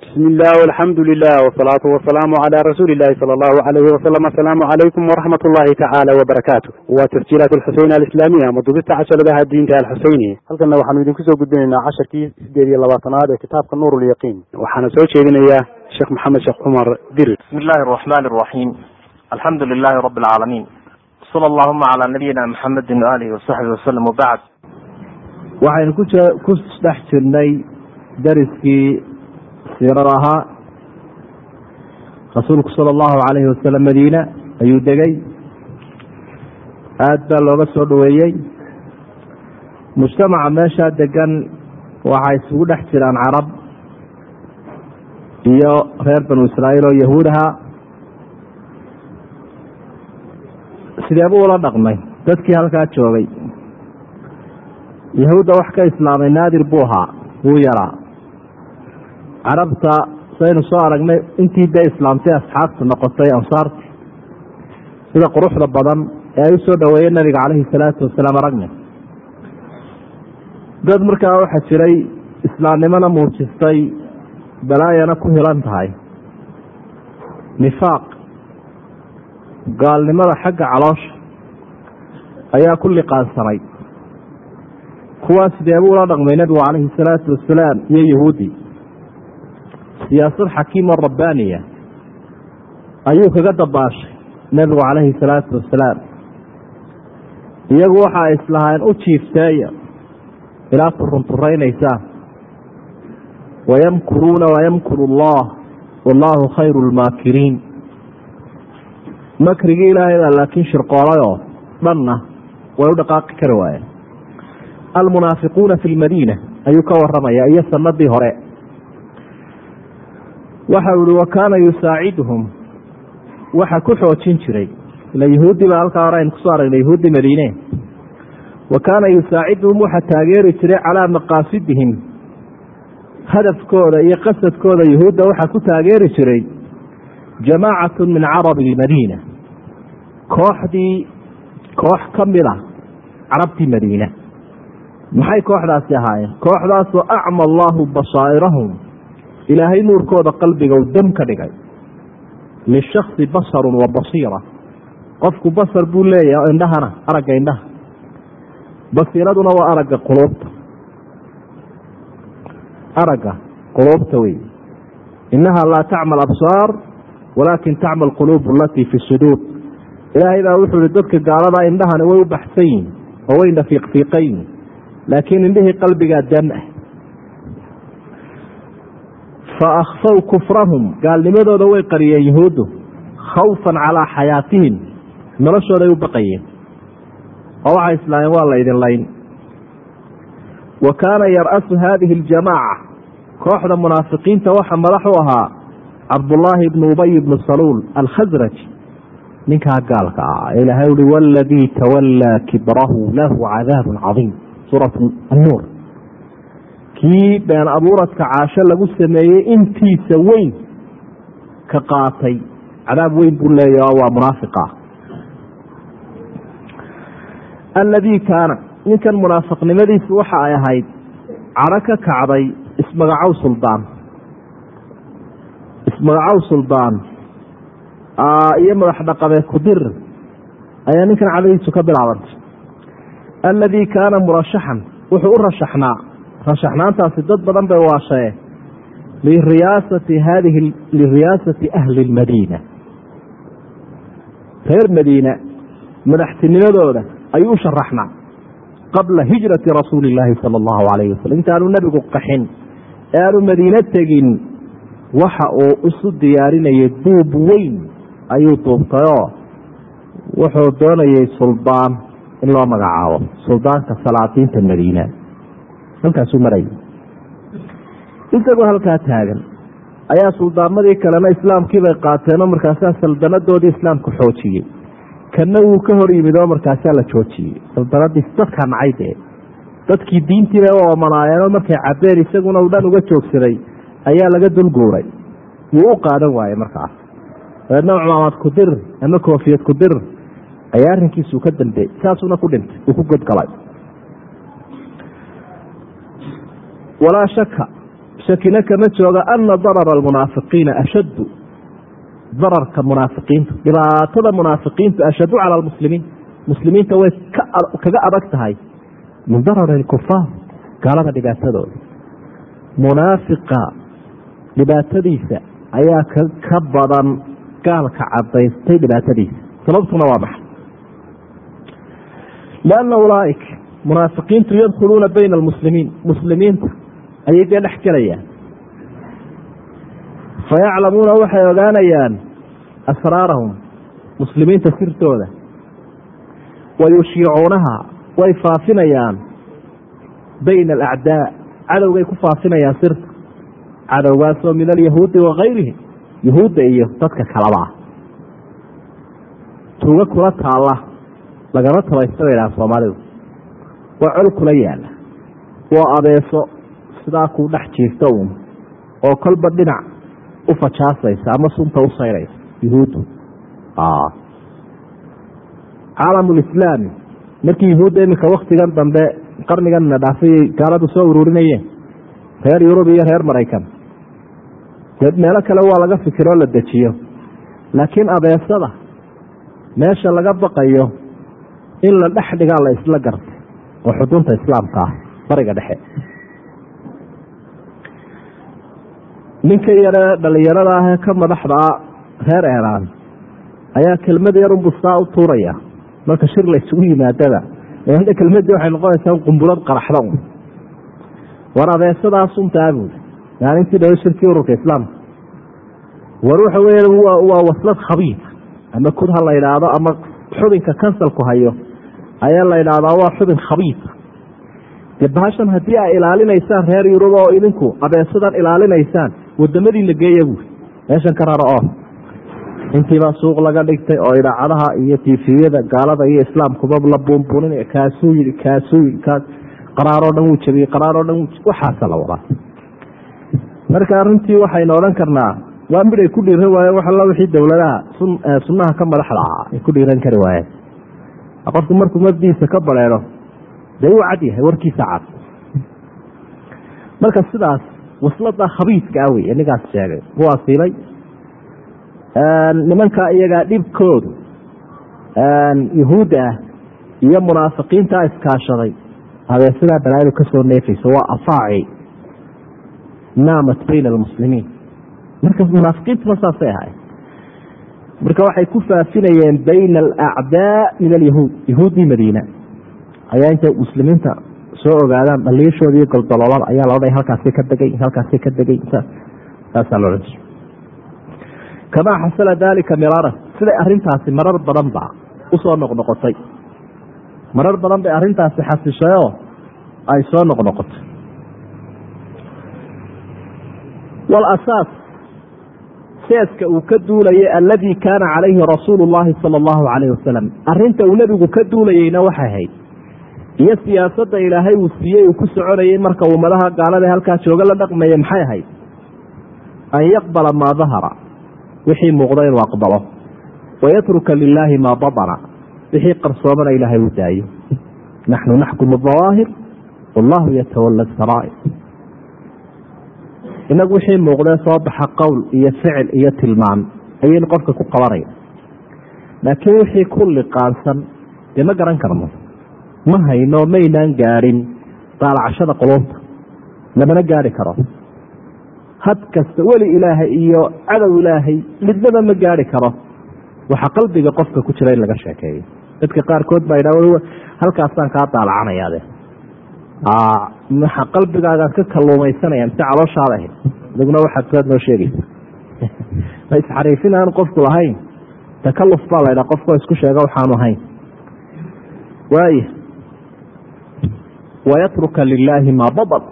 bismi illah alxamdu lilah wsalaatu wasalaamu cala rasuuli illahi sala allahu alayhi wasalam asalaamu calaykum waraxmat ullahi tacaala wabarakaatu waa tasjiilaat alxuseyn alislaamiya ama dubista casharadaha diinta alxuseyni halkanna waxaanu idinku soo gudbinaynaa casharkii sideed iyo labaatanaad ee kitaabka nuur lyaqiin waxaana soo jeedinayaa sheekh maxamed sheekh cumar dir. Bismi illahi araxmani araxiim alxamdu lilahi rabi alcaalamiin sala allahuma cala nabiyina maxamedin waalihi wasaxbi wasalam wabacd waxaynu ku ku dhex jirnay dariskii siirada ahaa rasuulku sala allahu calayhi wasalam madiina ayuu degay. Aada baa looga soo dhoweeyey. Mujtamaca meeshaa degan waxay isugu dhex jiraan carab iyo reer banu israa'iil oo yahuud ahaa sidee ula dhaqmay? Dadkii halkaa joogay. Yahuudda wax ka islaamay naadir buu ahaa wuu yaraa carabta saynu soo aragnay intii dee islaamtay asxaabta noqotay ansaarti sida quruxda badan ee ay u soo dhoweeyeen nabiga calayhi salaatu wasalaam aragnay. Dad markaa waxaa jiray islaamnimona muujistay balaayana ku hilan tahay. Nifaaq gaalnimada xagga caloosha ayaa ku liqaansanay. Kuwaas sidee buu ula dhaqmay nebigu calayhi salaatu wasalaam iyo yahuudi siyaasad xakiim oo rabbaaniya ayuu kaga dabaashay nebigu calayhi salaatu wasalaam iyagu waxa ay u jiifteeya. Ilaa turunturaynaysaan wayamkuruuna wayamkuru allah. Wallaahu khayru lmaakiriin makrigii ilaahay baa laakiin shirqoolayoo dhanna way u dhaqaaqi kari waayeen. Almunaafiquuna fi lmadiina ayuu ka waramaya iyo sanadii hore waxa uu ihi wa kaana yusaaciduhum. Waxa ku xoojin jiray. Ila yahuudi baa halkaa hore aynu ku soo aragnay yahuudi madiine. Wa kaana yusaaciduhum waxa taageeri jiray calaa maqaasidihim hadafkooda iyo qasadkooda yahuudda waxaa ku taageeri jiray jamaacatu min carabi lmadiina kooxdii koox ka mid a carabtii madiina. Maxay kooxdaasi ahaayeen? Kooxdaasoo acma allaahu basaa'irahum ilaahay nuurkooda qalbiga u dam ka dhigay. lishaksi basarun wa basiira. qofku basar buu leeyahay indhahana aragga indhaha. basiiraduna waa aragga quluubta aragga quluubta wey innaha laa tacmal absaar walaakin tacmal quluubu alatii fi suduur ilaahay baa wuxuu ihi dadka gaalada indhahani way u baxsan yihiin oo wayna fiiqfiiqan yihiin laakiin indhihii qalbigaa dam ah fa akhfaw kufrahum gaalnimadooda way qariyeen yahuuddu khawfan calaa xayaatihim noloshooday u baqayeen oo waxay islaameen waa laydin layn wa kaana yar-asu haadihi aljamaaca kooxda munaafiqiinta waxa madax u ahaa cabdullaahi ibnu ubay ibnu saluul alkhasraj ninkaa gaalka ah ilaahay uhi waladii tawallaa kibrahu lahu cadaabun cadiim suurat annuur kii been abuuradka caasho lagu sameeyey intiisa weyn ka qaatay. Cadaab weyn buu leeyaha waa munaafiqa. Alladii kaana ninkan munaafiqnimadiisu waxa ay ahayd cadho ka kacday ismagacow suldaan. Ismagacow suldaan iyo madax dhaqameed kudir ayaa ninkan cadhadiisu ka bilaabantay alladii kaana murashaxan wuxuu u rashaxnaa rashaxnaantaasi dad badan bay waashee liriyaasati haadihi liriyaasati ahli lmadiina. Reer madiina madaxtinimadooda ayuu u qabla hijrati rasuuli illaahi sala allahu calayhi wasalam intaanu nebigu qaxin ee aanu madiine tegin waxa uu isu diyaarinayay duub weyn ayuu duubtayoo wuxuu doonayay suldaan in loo magacaabo suldaanka salaadiinta madiina halkaasuu marayay isagoo halkaa taagan ayaa suldaamadii kalena islaamkii bay qaateenoo markaasaa saldanadoodii islaamku xoojiyey. Kana wuu ka hor yimid oo markaasaa la joojiyey saldanadiis dadkaa nacay dee dadkii diintiibay u oomanaayeenoo markay cabeen isaguna uu dhan uga joogsaday ayaa laga dulguuray wuu u qaadan waayey markaas. Dabeedna cumaamad kudir ama koofiyad kudir ayaa arrinkiisuu ka dambeeyey saasuna ku dhintay uu ku godgalay walaa shaka shakina kama jooga ana darara almunaafiqiina ashaddu. Dararka munaafiqiintu dhibaatada munaafiqiintu ashaddu cala almuslimiin. Muslimiinta way kaga adag tahay min darari kufaar gaalada dhibaatadooda. Munaafiqa dhibaatadiisa ayaa ka badan gaalka cadaystay dhibaatadiisa. Sababtuna waa maxay? Lianna ulaaika munaafiqiintu yadkhuluuna bayna almuslimiin. Muslimiinta ayay dee dhex gelayaan. Fayaclamuuna waxay ogaanayaan asraarahum muslimiinta sirtooda. Wayushiicuunaha way faafinayaan bayna alacdaa. Cadowgay ku faafinayaan sirta. Cadowgaasoo min alyahuudi wakayrihim yahuudda iyo dadka kalaba tuugo kula taalla lagama tabaysta bay dhaha soomaalidu. Waa col kula yaalla waa abeeso sidaa kuu dhex jiifta uun oo kolba dhinac u fajaasaysa ama sunta u sayraysa yuhuuddu. Caalamulislaami markii yuhuudda iminka waktigan dambe qarniganna dhaafayay gaaladu soo ururinayeen. Reer yurub iyo reer maraykan. Dee meelo kale waa laga fikiroo la dejiyo. Laakiin abeesada meesha laga baqayo in la dhex dhigaa la isla gartay oo xudunta islaamka ah bariga dhexe ninka yare dhalinyarada ah ka madaxdaa reer eeraan ayaa kelmad yarun bustaa u tuuraya. Marka shir la isugu yimaadaba kelmadii waxay noqonaysaa qumbulad qaraxda un. War abeesadaa suntaa buuli maalintii dhawo shirkii ururka islaamka war waxa weya waa waslad khabiid ama kud ha la idhaahdo ama xubinka kansalku hayo ayaa la idhaahdaa waa xubin khabiida dee bahashan haddii ay ilaalinaysaan reer yurub oo idinku abeesadan ilaalinaysaan wadamadiina geeya buuli meeshan ka raro oo. Intiibaa suuq laga dhigtay oo idaacadaha iyo tifiyada gaalada iyo islaamkuba la buunbuuninaya kaasuu yii kaasuu yii qaraaroo dhan wuu jabiyey qaraaroo dhan waxaasa la wadaa. Marka runtii waxaynu odhan karnaa waa mid ay ku dhiiran waayeen wax alla wixii dowladaha sunnaha ka madaxda ahaa ay ku dhiiran kari waayeen. Qofku markuu mabdiisa ka bareero dee wuu cad yahay warkiisa cad. Marka sidaas waslada khabiidka ah wey ninkaas sheegay. Ku asiibay nimanka iyagaa dhibkoodu yahuudda ah iyo munaafiqiinta iskaashaday. Abeesadaa balaaadu ka soo neefayso waa afaaci naamat bayna almuslimiin. Marka munaafiqiintuma saasay ahay marka waxay ku faafinayeen bayna alacdaa min alyahuud yahuuddii madiina. Ayaa intay muslimiinta soo ogaadaan dhaliishooda iyo goldoloolada ayaa loo dhahay halkaasi ka degay halkaasi ka degay saasaa loo odhan kamaa xasala daalika miraaran siday arintaasi marar badan ba u soo noqnoqotay. Marar badan bay arintaasi xasishayoo ay soo noqnoqotay. Walasaas seeska uu ka duulayay aladii kaana calayhi rasuulu llahi sala allahu calayh wasalam. Arinta uu nebigu ka duulayeyna waxay ahayd iyo siyaasadda ilaahay uu siiyey uu ku soconayey marka ummadaha gaalada halkaa jooga la dhaqmaya maxay ahayd? An yaqbala maa dahara wixii muuqda inuu aqbalo. Wayatruka lilaahi maa badana wixii qarsoomana ilaahay uu daayo. Naxnu naxkumu dawaahir wallahu yatawala saraa'ir inagu wixii muuqdee soo baxa qowl iyo ficil iyo tilmaam ayaynu qofka ku qabanaya laakiin wixii ku liqaansan dee ma garan karno ma hayno maynaan gaadhin daalacashada quluubta lamana gaari karo. Had kasta weli ilaahay iyo cadow ilaahay midnaba ma gaari karo. Waxa qalbiga qofka ku jira in laga sheekeeyo. Dadka qaarkood baa idha halkaasaan kaa daalacanayade waxa qalbigaagaan ka kaluumaysanaya mise calooshaada ahayd. Adiguna waxaad noo sheegaysa isxariifin aanu qofku lahayn? Takaluf baa la ydhaa qofkoo isku sheega waxaanu ahayn waaya wayatruka lilaahi maa badal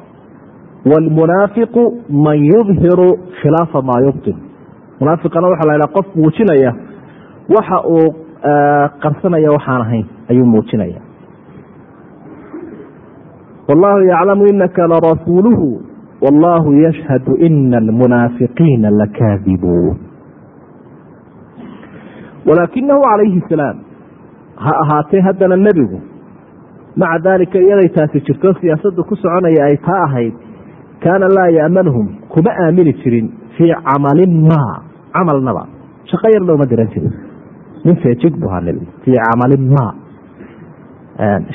wlmunaafiqu man yudhiru khilaafa maa yubtil munaafiqana waxaa la ydhaha qof muujinaya waxa uu qarsanaya waxaan ahayn ayuu muujinaya wallahu yaclamu inaka larasuuluhu wallahu yashhadu ina almunaafiqiina lakaadibuun walaakinahu calayhi salaam ha ahaatee haddana nebigu maca daalika iyaday taasi jirto siyaasaddu ku soconaya ay taa ahayd kaana laa ya'manhum kuma aamini jirin fii camalin ma camalnaba shaqo yarna uma diran jirin. Nin feejig bu ahaa nebigu fii camalin ma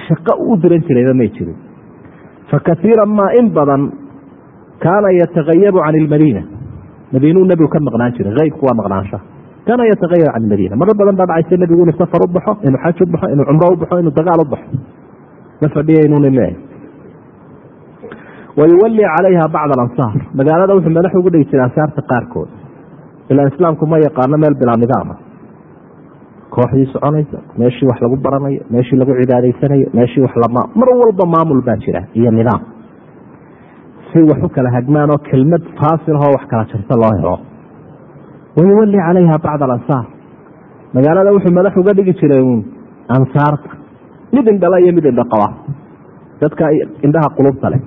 shaqo u diran jirayba may jirin. Fakaiira ma in badan kaana yatagayabu can ilmadiina madiinuu nebigu ka maqnaan jiray eybku waa maqnaansha. Kaana yatagayab can ilmadiina marar badan baa dhacaysa nebigu inuu safar u baxo inuu xaj u baxo inuu cumro u baxo inuu dagaal u baxo ma fadhiyaynun leeyahay wayuwalii calayha bacd alansaar. Magaalada wuxuu madax ugu dhigi jiray ansaarta qaarkood. Ilaa islaamku ma yaqaano meel bilaa nidaama kooxdii soconaysa meeshii wax lagu baranayo meeshii lagu cibaadaysanayo meeshii mar walba maamul baa jira iyo nidaam. Si wax u kala hagmaan oo kelmad faasilahoo wax kala jirta loo helo. Wayuwali calayha bacd alansaar. Magaalada wuxuu madax uga dhigi jiray uun ansaarta mid indhala iyo mid indho qaba. Dadka indhaha qulubta leh.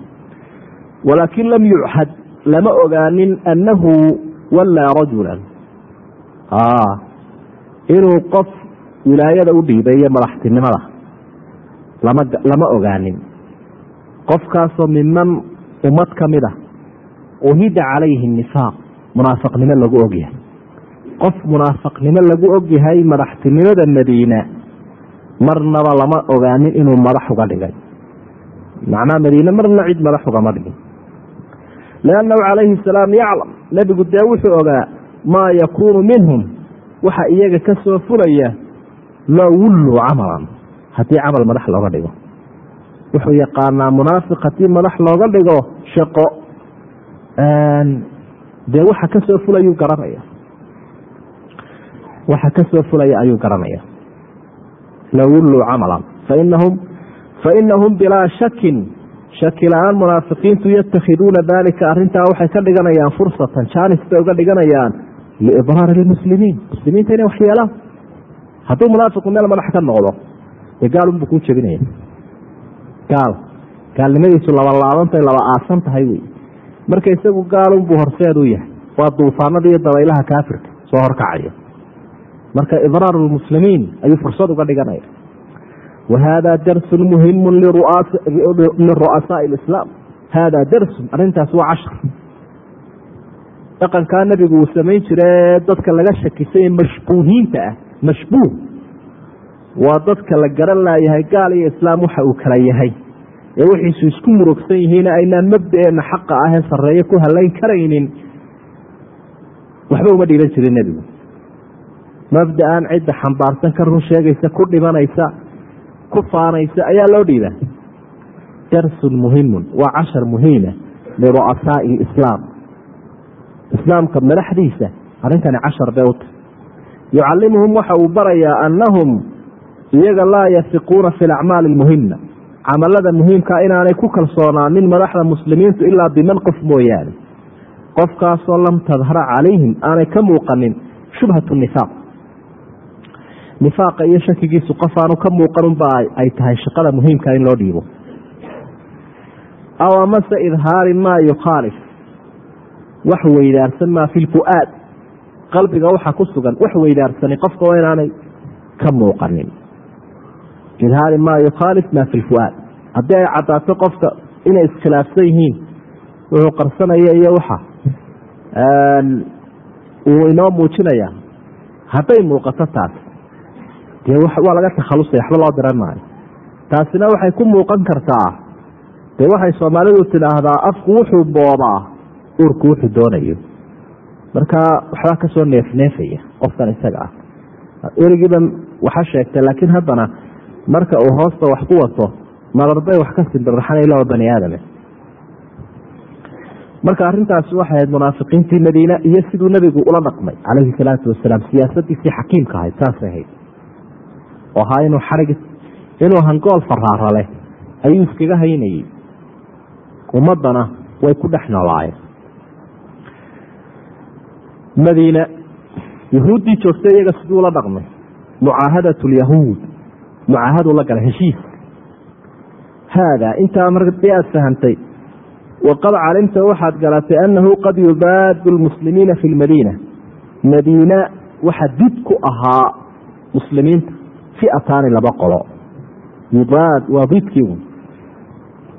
Walaakin lam yuchad lama ogaanin annahu wallaa rajulan. Inuu qof wilaayada u dhiibay iyo madaxtinimada. Lama ogaanin. Qofkaasoo miman ummad ka mid a uhida calayhi nifaaq munaafiqnimo lagu ogyahay. Qof munaafiqnimo lagu ogyahay madaxtinimada madiina marnaba lama ogaanin inuu madax uga dhigay. Macnaha madiine marna cid madax ugama dhigin. Liannahu calayhi salaam yaclam nebigu dee wuxuu ogaa maa yakuunu minhum waxa iyaga ka soo fulaya loo wulluu camalan haddii camal madax looga dhigo. Wuxuu yaqaanaa munaafiq haddii madax looga dhigo shaqo. Dee waxa ka soo fulayuu garanaya. Waxa ka soo fulaya ayuu garanaya loo wulluu camalan fainahum bilaa shakin shaki la'aan munaafiqiintu yatakhiduuna dalika arintaa waxay ka dhiganayaan fursatan jaanis bay uga dhiganayaan liibraari lmuslimiin muslimiinta inay wax yeelaan hadduu munaafiqu meel madax ka noqdo dee gaalunbuu kuu jebinaya gaal gaalnimadiisu laba laabantay laba aasan tahay wey marka isagu gaalunbuu horseed u yahay waa duufaanada iyo dabaylaha kaafirka soo horkacaya marka ibraar lmuslimiin ayuu fursad uga dhiganaya wahada darsun muhimu liru'asaai islaam hada darsun arintaas waa cashar dhaqankaa nabigu uu samayn jire dadka laga shakisay mashbuuhiinta ah mashbuuh. Waa dadka la garan laayahay gaal iyo islaam waxa uu kala yahay. Ee wixiisu isku murugsan yihiin aynaan mabdaeena xaqa ah ee sareeye ku halayn karaynin waxba uma dhiiban jirin nebigu mabda-an cidda xambaarsan ka run sheegaysa ku dhimanaysa ku faanaysa ayaa loo dhiiba darsun muhimun waa cashar muhiima liru'asaai lislaam islaamka madaxdiisa arrintani cashar bay u tahy yucallimuhum waxa uu barayaa annahum iyaga laa yafiquuna fi lacmaali almuhima camalada muhiimkaa inaanay ku kalsoonaanin madaxda muslimiintu ilaa biman qof mooyaane. Qofkaasoo lam tadhara calayhim aanay ka muuqanin shubhatu nifaaq nifaaqa iyo shakigiisu qof aanu ka muuqanunba ay tahay shaqada muhiimka in loo dhiibo. Aw amase idhaari maa yukhaalif. Wax weydaarsan maa fi lfu-aad qalbiga waxa ku sugan wax weydaarsani qofka waa inaanay ka muuqanin. Idhaari maa yukhaalif maa fi lfu-aad haddii ay caddaato qofka inay iskhilaafsan yihiin wuxuu qarsanaya iyo waxa uu inoo muujinaya hadday muuqato taas dee waa laga takhalusaya waxba loo diran maayo. Taasina waxay ku muuqan kartaa. Dee waxay soomaalidu tidhaahdaa afku wuxuu boobaa urku wuxuu doonayo. Marka waxbaa ka soo neefneefaya qofkan isaga ah. Erigiiba waxa sheegtay laakiin haddana marka uu hoosta wax ku wato mararbay wax ka simbirraxanayla oo bani aadame. Marka arrintaasi waxay ahayd munaafiqiintii madiine iyo siduu nebigu ula dhaqmay calayhi salaatu wasalaam siyaasadiisii xakiimka ahayd saasay ahayd oo ahaa inuu xarig inuu hangool faraara leh ayuu iskaga haynayey ummaddana way ku dhex noolaayeen. Madiine yahuuddii joogtay iyaga siduu la dhaqmay. Mucaahadat lyahuud mucaahaduu la galay heshiis. Haada intaa markii aad fahamtay waqad calimta waxaad garatay annahu qad yubaadu lmuslimiina fi lmadiina madiina waxa did ku ahaa muslimiinta fiataani laba qolo. Yubaad waa didkii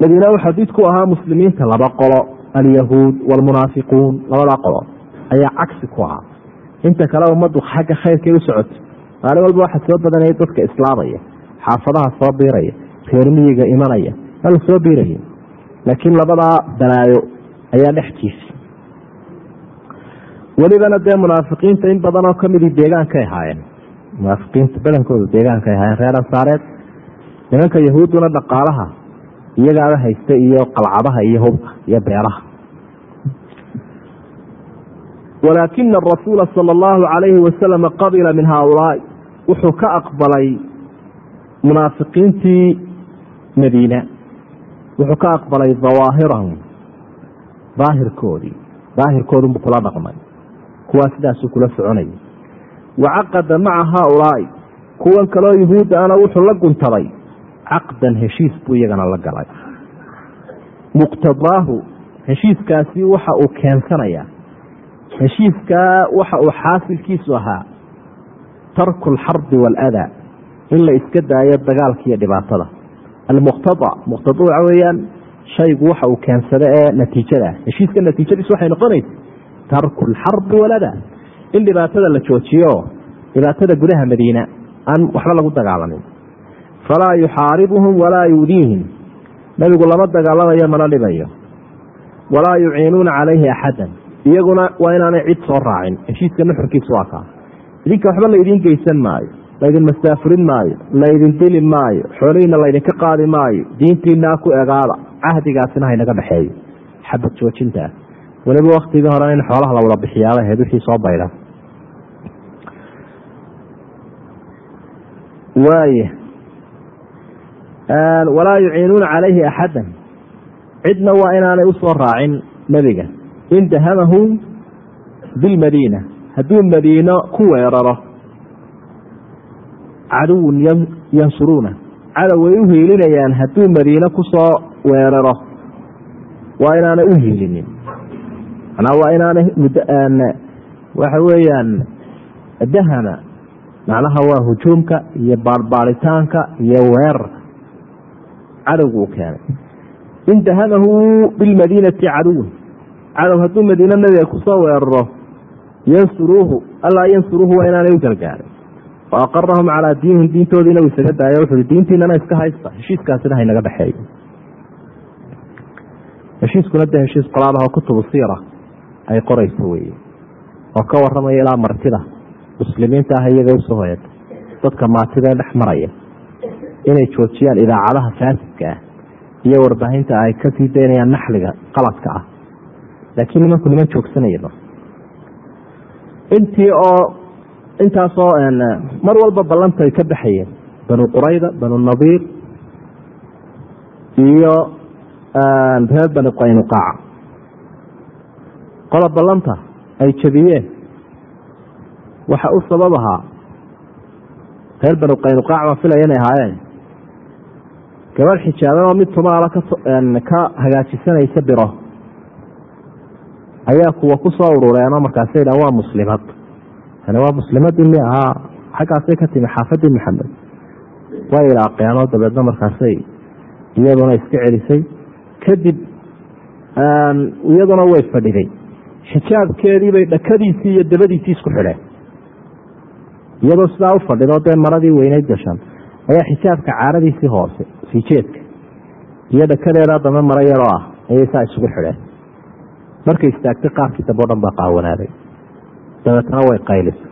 madiina waxaa did ku ahaa muslimiinta laba qolo alyahuud waalmunaafiquun labadaa qolo ayaa cagsi ku ahaa. Inta kale ummaddu xagga khayrkay u socotay maalin walba waxaa soo badanaya dadka islaamaya xaafadaha soo biiraya reer miyiga imanaya ala soo biiraya laakiin labadaa balaayo ayaa dhex jiisay welibana dee munaafiqiinta in badan oo kamidii deegaankay ahaayeen munaafiqiinta badankooda deegaanka ay ahaayeen reer ansaareed. Nimanka yahuudduna dhaqaalaha iyagaaba haysta iyo qalcadaha iyo hubka iyo beeraha walaakina arasuula sala allahu calayhi wasalama qabila min haaulaai wuxuu ka aqbalay munaafiqiintii madiina. Wuxuu ka aqbalay dawaahirahum daahirkoodii daahirkoodunbuu kula dhaqmay. Kuwaa sidaasuu kula soconayay wacaqada maca haaulaai kuwan kaloo yuhuudda ana wuxuu la guntaday caqdan heshiis buu iyagana la galay muqtadaahu heshiiskaasi waxa uu keensanayaa heshiiskaa waxa uu xaasilkiisu ahaa tarku alxarbi waaladaa in la iska daayo dagaalka iyo dhibaatada almuqtada muqtada waxa weeyaan shaygu waxa uu keensado ee natiijada heshiiska natiijadiis waxay noqonaysa tarku alxarbi waaladaa in dhibaatada la joojiyo dhibaatada gudaha madiina aan waxba lagu dagaalamin falaa yuxaaribuhum walaa yudiihim. Nabigu lama dagaalamayo mana dhibayo. Walaa yuciinuuna calayhi axadan. Iyaguna waa inaanay cid soo raacin. Heshiiska nuxurkiisu waa kaa. Idinka waxba laydin geysan maayo laydin mastaafurin maayo laydin dili maayo xoolihiina laydinka qaadi maayo diintiinaa ku egaada cahdigaasina haynaga dhexeeyo xabad joojintaa weliba waktigii hore in xoolaha la wada bixiyaaba ahayd wixii soo bayda waaya walaa yuciinuuna calayhi axadan cidna waa inaanay u soo raacin nebiga. In dahamahu bilmadiina hadduu madiino ku weeraro. Caduwun yansuruuna. Cadow way u hiilinayaan hadduu madiine ku soo weeraro. Waa inaanay u hiilinin. Manaa waa inaanay waxa weeyaan dahama macnaha waa hujuumka iyo baarbaaritaanka iyo weerarka cadowgu uu keenay. In dahamahu bilmadiinati caduwun cadow hadduu madiine nabiga ku soo weeraro yansuruuhu allaa yansuruuhu waa inaanay u gargaarin wa aqarahum calaa diinihim diintoodiina uu isaga daayo wuxuui diintiinana iska haysta heshiiskaasina haynaga dhexeeyo. Heshiiskuna de heshiis qolaadaho kutubu siira ay qorayso weye oo ka waramaya ilaa martida muslimiinta ah iyaga u soo hoyata dadka maatida dhex maraya inay joojiyaan idaacadaha faasidka ah iyo warbaahinta ay ka sii daynayaan naxliga qaladka ah. Laakiin nimanku niman joogsanaya intii oo intaasoo mar walba ballanta ay ka baxayeen banu qurayda banu nadiir iyo reer bani qaynuqaaca qola ballanta ay jabiyeen waxa u sabab ahaa. Reer banu qaynuqaac baan filaya inay ahaayeen. Gabadh xijaaban oo mid tumaala ka hagaajisanaysa biro. Ayaa kuwa ku soo urureenoo markaasa yidhaha waa muslimad. Tani waa muslimadii mi ahaa xaggaasay ka timi xaafadii maxamed way ilaaqeenoo dabeedna markaasay iyaduna iska celisay. Kadib iyaduna way fadhiday xijaabkeediibay dhakadiisii iyo dabadiisii isku xidheen iyadoo sidaa u fadhido dee maradii weyneyd gashan. Ayaa xijaabka caaradiisii hoose sii jeedka. Iyo dhakadeeda dambe maro yaroo ah ayay saa isugu xidheen markay istaagtay qaarkii dambe o dhan baa qaawanaaday dabeetana way qaylisay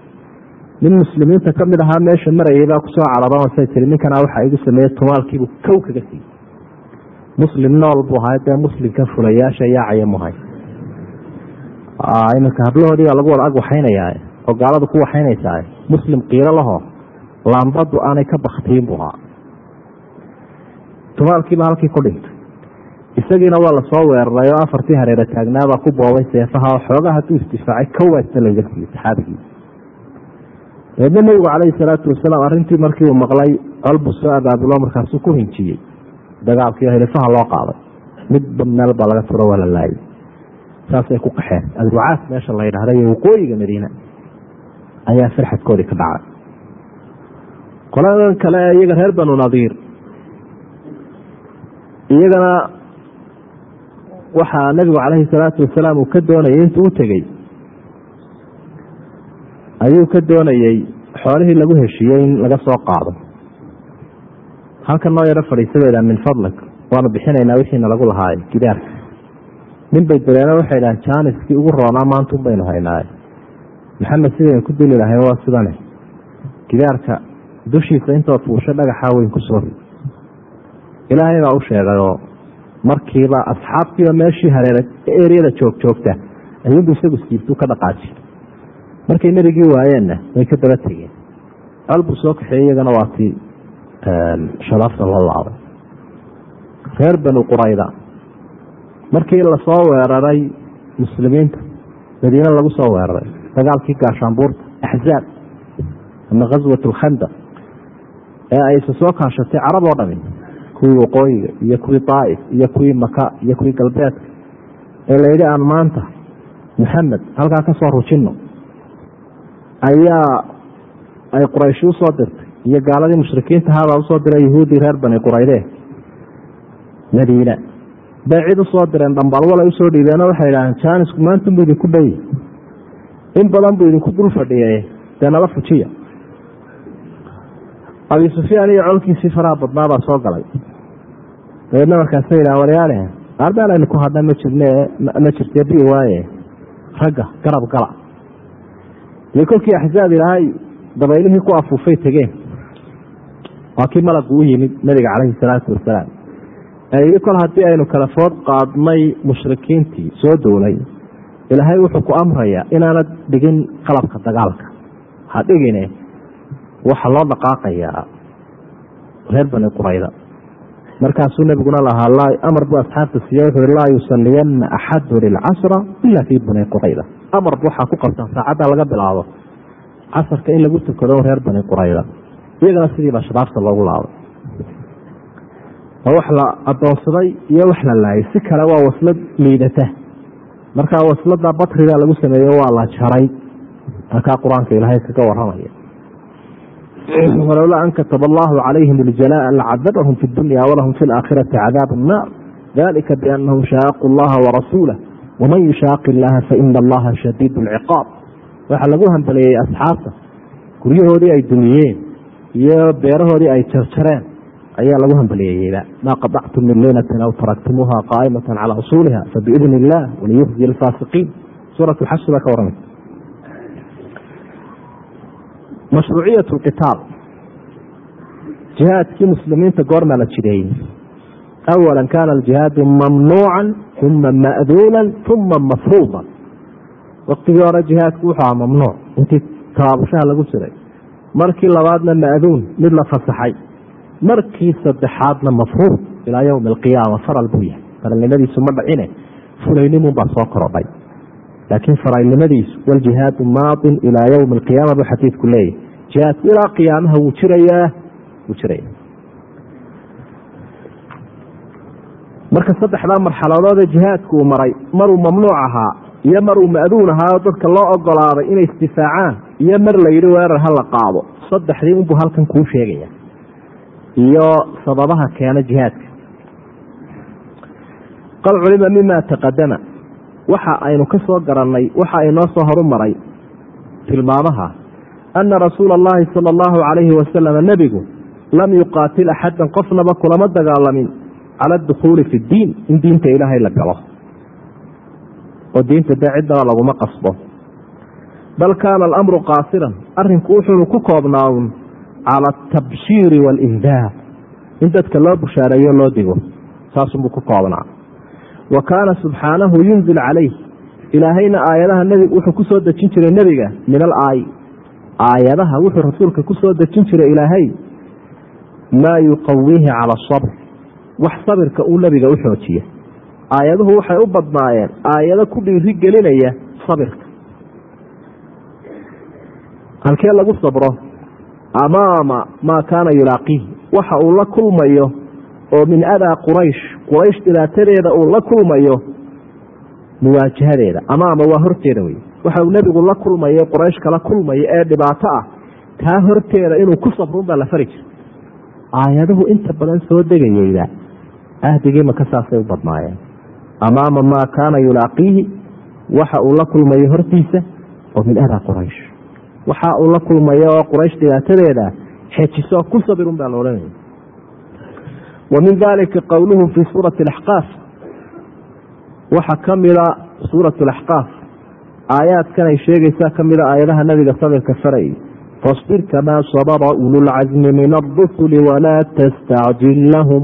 nin muslimiinta ka mid ahaa meesha marayay baa ku soo cararoonsay tiri ninkanaa waxaa igu sameeyey tumaalkiibuu kow kaga siiyey muslim nool buu ahay dee muslimka fulayaasha yaacaya muhay iminka hablahoodii baa lagu wada ag oo gaaladu ku waxaynaysaa muslim qiilo laho laambadu aanay ka baktiin buu ahaa. Tumaalkiiba halkii ku dhintay. Isagiina waa la soo weeraray oo afartii hareera taagnaabaa ku boobay seefaha oo xoogaa hadduu istifaacay kowaasna lagaga siiyey saxaabigii dabeedna nebigu calayhi salaatu wasalaam arrintii markii uu maqlay colbuu soo abaabulo markaasuu ku hinjiyey dagaalkii hilifaha loo qaaday. Midba meel baa laga turo waa la laayay. Saasay ku qaxeen. Adrucaas meesha la yidhahda iyo waqooyiga madiina ayaa farxadkoodii ka dhacay. Qoladan kale iyaga reer banu nadiir iyagana waxaa nabigu calayhi salaatu wasalaam uu ka doonayay intuu u tegey ayuu ka doonayey xoolihii lagu heshiiyey in laga soo qaado. Halkan noo yaro fadhiisadeeda min fadlik waanu bixinaynaa wixiina lagu lahaaye gidaarka. Nin bay dareeno waxay dhahan jaaniskii ugu roonaa maanta un baynu haynaaye maxamed sidaynu ku duli lahay waa sidane? Gidaarka dushiisa intood fuusho dhagaxa weyn ku soo rid ilaahay baa u sheegayoo markiiba asxaabtiiba meeshii hareera eryada joog joogta ayuunbu isagu siibtuu ka dhaqaaji. Markay nebigii waayeenna way ka daba tegeen. Albuu soo kaxeeyey iyagana waa tii shadaafta loo laabay. Reer banu qurayda markii la soo weeraray muslimiinta madiine lagu soo weeraray dagaalkii gaashaanbuurta axzaab ama khaswat alkhandaq. Ee ay isa soo kaashatay carab oo dhami kuwii waqooyiga iyo kuwii daa'if iyo kuwii maka iyo kuwii galbeedka ee la yidhi aan maanta maxamed halkaa ka soo rujinno ayaa ay qurayshi u soo dirtay iyo gaaladii mushrikiinta haabaa u soo diray yahuuddii reer bani qurayde? Madiina bay cid u soo direen dhambalwalay u soo dhiibeenoo waxay idhaaheen jaanisku maantunbu idinku dhoyi in badan buu idinku dul fadhiye dee nala fujiya abi sufyaan iyo colkiisii faraha badnaabaa soo galay. Dabeedna markaasa yidhaha waryaale aardaan aynu ku hadna ma jirne ma jirtee bi waaye? Ragga garab gala. Dee kolkii axzaab ilaahay dabaylihii ku afuufay tegeen. Waa kii malagu u yimid nabiga calayhi salaatu wasalaam ee yidhi kol haddii aynu kala food qaadnay mushrikiintii soo dowlay ilaahay wuxuu ku amrayaa inaanad dhigin qalabka dagaalka. Ha dhigine waxaa loo dhaqaaqayaa reer bani qurayda. Markaasuu nabiguna lahaa amar buu asxaabta siiye wuxuu laa yusaliyanna axadu lilcasra ila fii bani qurayda. Amar waxaa ku qabtaan saacadda laga bilaabo casarka in lagu tukado reer bani qurayda. Iyagana sidiiba shadaafta loogu laabay. Waa wax la adoonsaday iyo wax la laayay. Si kale waa waslad liidata markaa waslada batriga lagu sameeyo waa la jaray. Halkaa qur'aanka ilaahay kaga waramaya walowlaa an kataba allahu calayhim iljalaa lacadabahum fi dunya walahum fi laakhirati cadaabu nnaar dalika bianahum shaaquu llaha warasuulah waman yushaaqi illaha faina allaha shadiid lciqaab waxaa lagu hambaleeyey asxaabta. Guryahoodii ay dumiyeen iyo beerahoodii ay jarjareen ayaa lagu hambaliyeeyeyba maa qadactum min leynatin aw taraktumuuha qaa'imatan calaa usuuliha fabiidni illah waliyuhzi lfaasiqiin suurat lxashi baa ka warramay. Mashruuciyat lqitaal. Jihaadkii muslimiinta goormaa la jideeyey awala kaana aljihaadu mamnuucan uma ma'duunan uma mafruudan. Waktigii hore jihaadku wuxuu aha mamnuuc. Intii tabaabushaha lagu jiray. Markii labaadna ma'duun mid la fasaxay markii saddexaadna mafruud ilaa yowmi alqiyaama faral buu yahay. Faralnimadiisu ma dhacine. Fulaynimun baa soo korodhay. Laakiin faralnimadiisu waljihaadu maadin ilaa yowmi alqiyaama buu xadiidku leeyahy jihaadku ilaa qiyaamaha wuu jirayaa wuu jiraya marka saddexdaa marxaladoodee jihaadku uu maray maruu mamnuuc ahaa iyo maruu ma'duun ahaa oo dadka loo ogolaaday inay istifaacaan iyo mar la weerar ha la qaado. Saddexdii unbuu halkan kuu sheegaya iyo sababaha keena jihaadka. Qad culima mima taqadama waxa aynu ka soo garannay waxa inoo soo horu maray tilmaamaha ana rasuula allahi sala allahu calayhi wasalama nebigu lam yuqaatil axadan qofnaba kulama dagaalamin cala adukhuuli fi ddiin in diinta ilaahay la galo. Oo diinta dee ciddaba laguma qasbo. Bal kaana alamru qaasiran arrinku wuxuu ku koobnaa cala atabshiiri waalindaar in dadka loo bushaareeyo loo digo saasunbuu ku koobnaa wa kaana subxaanahu yunzil calayh ilaahayna aayadaha nbi wuxuu ku dejin jiray nebiga min alaay aayadaha wuxuu rasuulka ku soo dejin jiray ilaahay maa yuqawiihi cala asabr wax sabirka uu nebiga u xoojiya aayaduhu waxay u badnaayeen aayado ku dhiiri gelinaya sabirka halkee lagu sabro amaama maa kaana yulaaqiihi waxa uu la kulmayo oo min adaa quraysh quraysh dhibaatadeeda uu la kulmayo muwaajahadeeda. Amaama waa horteeda wey waxa uu nebigu la kulmayo quraysh kala kulmayo ee dhibaato ah taa horteeda inuu ku sabrun baa la fari jira aayaduhu inta badan soo degayeyba ahdigii maka saasay u badnaayeen. Amaama maa kaana yulaaqiihi waxa uu la kulmayo hortiisa oo min adaa quraysh waxa uu la kulmayo oo quraysh dhibaatadeeda xejiso ku sabirun baa la odhanaya wa min dalika qowluhu fii suurati axqaaf waxaa ka mida suurat axqaaf aayaadkan ay sheegaysaa ka mida aayadaha nabiga sabirka farayay fasbir kamaa sabara ululcasmi min arusuli walaa tastacjil lahum.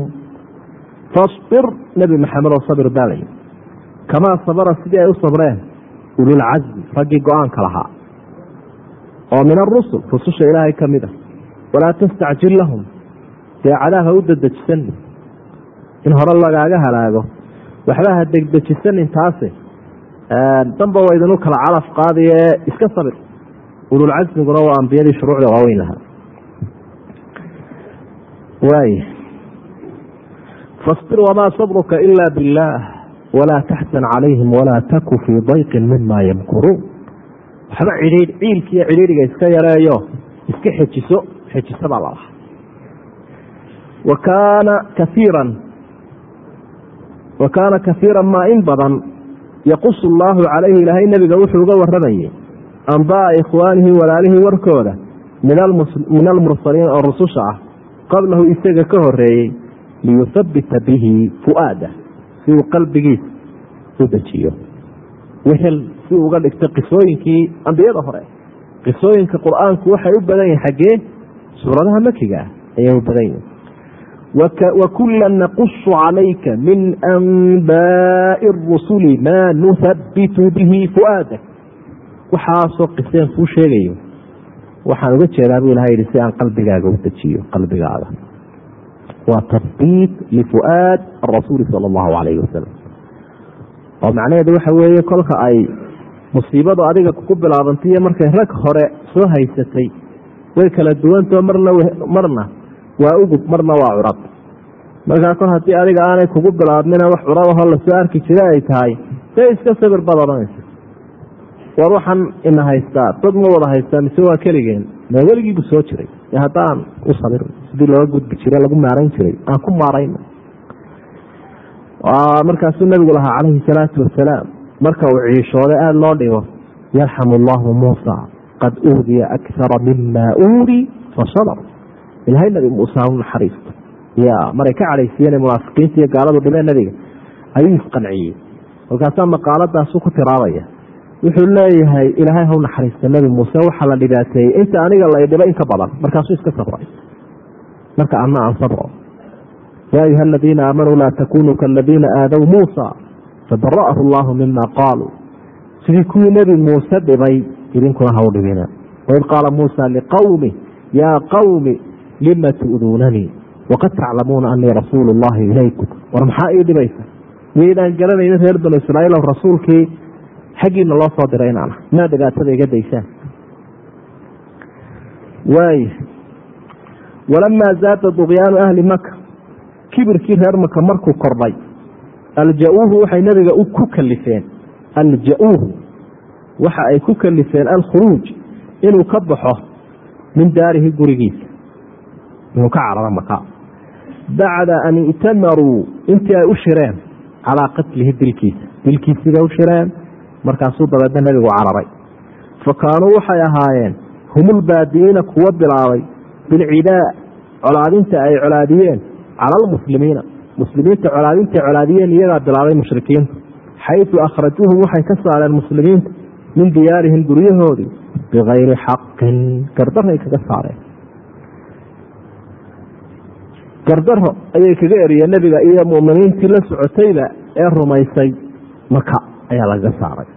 Fasbir nebi maxamed oo sabir baa layi kamaa sabara sidii ay u sabreen? Ululcasmi raggii go'aanka lahaa oo min arusul rususha ilaahay ka mid a walaa tastacjil lahum. Dee cadaab ha u dedejisan in hore lagaaga halaago. Waxba ha degdejisanin taase danba waa idinu kala calaf qaadiye iska sabir. Ululcasmiguna waa ambiyadii shuruucda waaweyn lahaa. Waay fasbir wamaa sabruka ila biاllaah walaa taxsan calayhim walaa taku fii dayqin mima yamkuruun waxba cidhiidh ciilkiiyo cidhiidhiga iska yareeyo iska xejiso xejiso baa lalaha wa kaana kaiiran wa kaana kaiira maa in badan yaqusu allaahu calayhi ilaahay nebiga wuxuu uga waramayey ambaa ikhwaanihi walaalihii warkooda min almursaliin oo rususha ah qablahu isaga ka horeeyey liyuthabita bihi fu'aada si uu qalbigiisa u dejiyo. Wixil si uga dhigto qisooyinkii ambiyada hore. Qisooyinka qur'aanku waxay u badan yihiin xaggee suuradaha makiga ayay u badan yihiin wakula naqusu calayka min anbaai rusuli maa nuhabitu bihi fu'aadak. Waxaasoo qiseen kuu sheegayo. Waxaan uga jeedaa buu ilaha yihi si aan qalbigaaga u qalbigaada waa tahbiit lifu'aad arasuuli sala allahu calayhi wasalam oo macnaheedu waxa weeye kolka ay musiibadu adiga ku bilaabantay iyo markay rag hore soo haysatay. Way kala duwantao marna marna. Waa ugub marna waa curad. Markaa kol haddii adiga aanay kugu bilaabmina wax curadaho la soo arki jira ay tahay dee iska sabir baad odhanaysa war waxaan ina haystaa dad ma wada haystaa mise waa keligeen. Ma weligiibu soo jiray. Haddaan u sabir sidii looga gudbi jire lagu maarayn jiray aan ku maarayno. Markaasuu nabigu lahaa calayhi salaatu wasalaam marka uu ciishooday aada loo dhigo yarxamu allahu muusa qad uudiya akara mima uuri fasabr ilahay nabi muuse u naxariisto ya maray ka cadhaysiiyeen munaafiqiinta iyo gaaladu dhibeen nabiga? Ayuu isqanciyey markaasaa maqaaladaasu ku tiraabaya. Wuxuu leeyahay ilaahay haw naxariista nebi muuse waxaa la dhibaateeyey inta aniga la dhiba in badan. Markaasuu iska sabray marka ana aan sabro ya ayuha aladiina aamanuu laa takunuu kaladiina aadaw muusa fabara'ahu allahu mima qaaluu sidii kuwii nebi muuse dhibay idinkuna haw dhibina. waid qaala muusa liqawmi yaa qawmi lima tu'duunanii waqad taclamuuna anii rasuulu llahi ilaykum war maxaa ii dhibaysa. Miyaydaan garanaynin reer banu israaiil rasuulkii xaggiina loo soo diray inaan maa dhibaatada iga daysaan. Waay. Walamaa zaada dugyaanu ahli maka kibirkii reer maka markuu kordhay alja-uuhu waxay nabiga ku kalifeen. Alja-uuhu waxa ay ku kalifeen alkhuruuj inuu ka baxo min daarihi gurigiisa. Inuu ka cararo maka bacda an itamaruu intii ay u shireen calaa qatlihi dilkiisa. Dilkiisiibay u shireen markaasuu dabeedna nebigu cararay. Fa kaanuu waxay ahaayeen humulbaadiyiina kuwa bilaabay bilcidaa colaadinta ay colaadiyeen cala almuslimiina muslimiinta colaadintay colaadiyeen iyagaa bilaabay mushrikiinta xaysu akhrajuuhum waxay ka saareen muslimiinta min diyaarihim guryahoodii bikayri xaqin. Gardaray kaga saareen. Gardaro ayay kaga eriyeen nebiga iyo muminiintii la socotayba ee rumaysay. Maka ayaa lagaga saaray.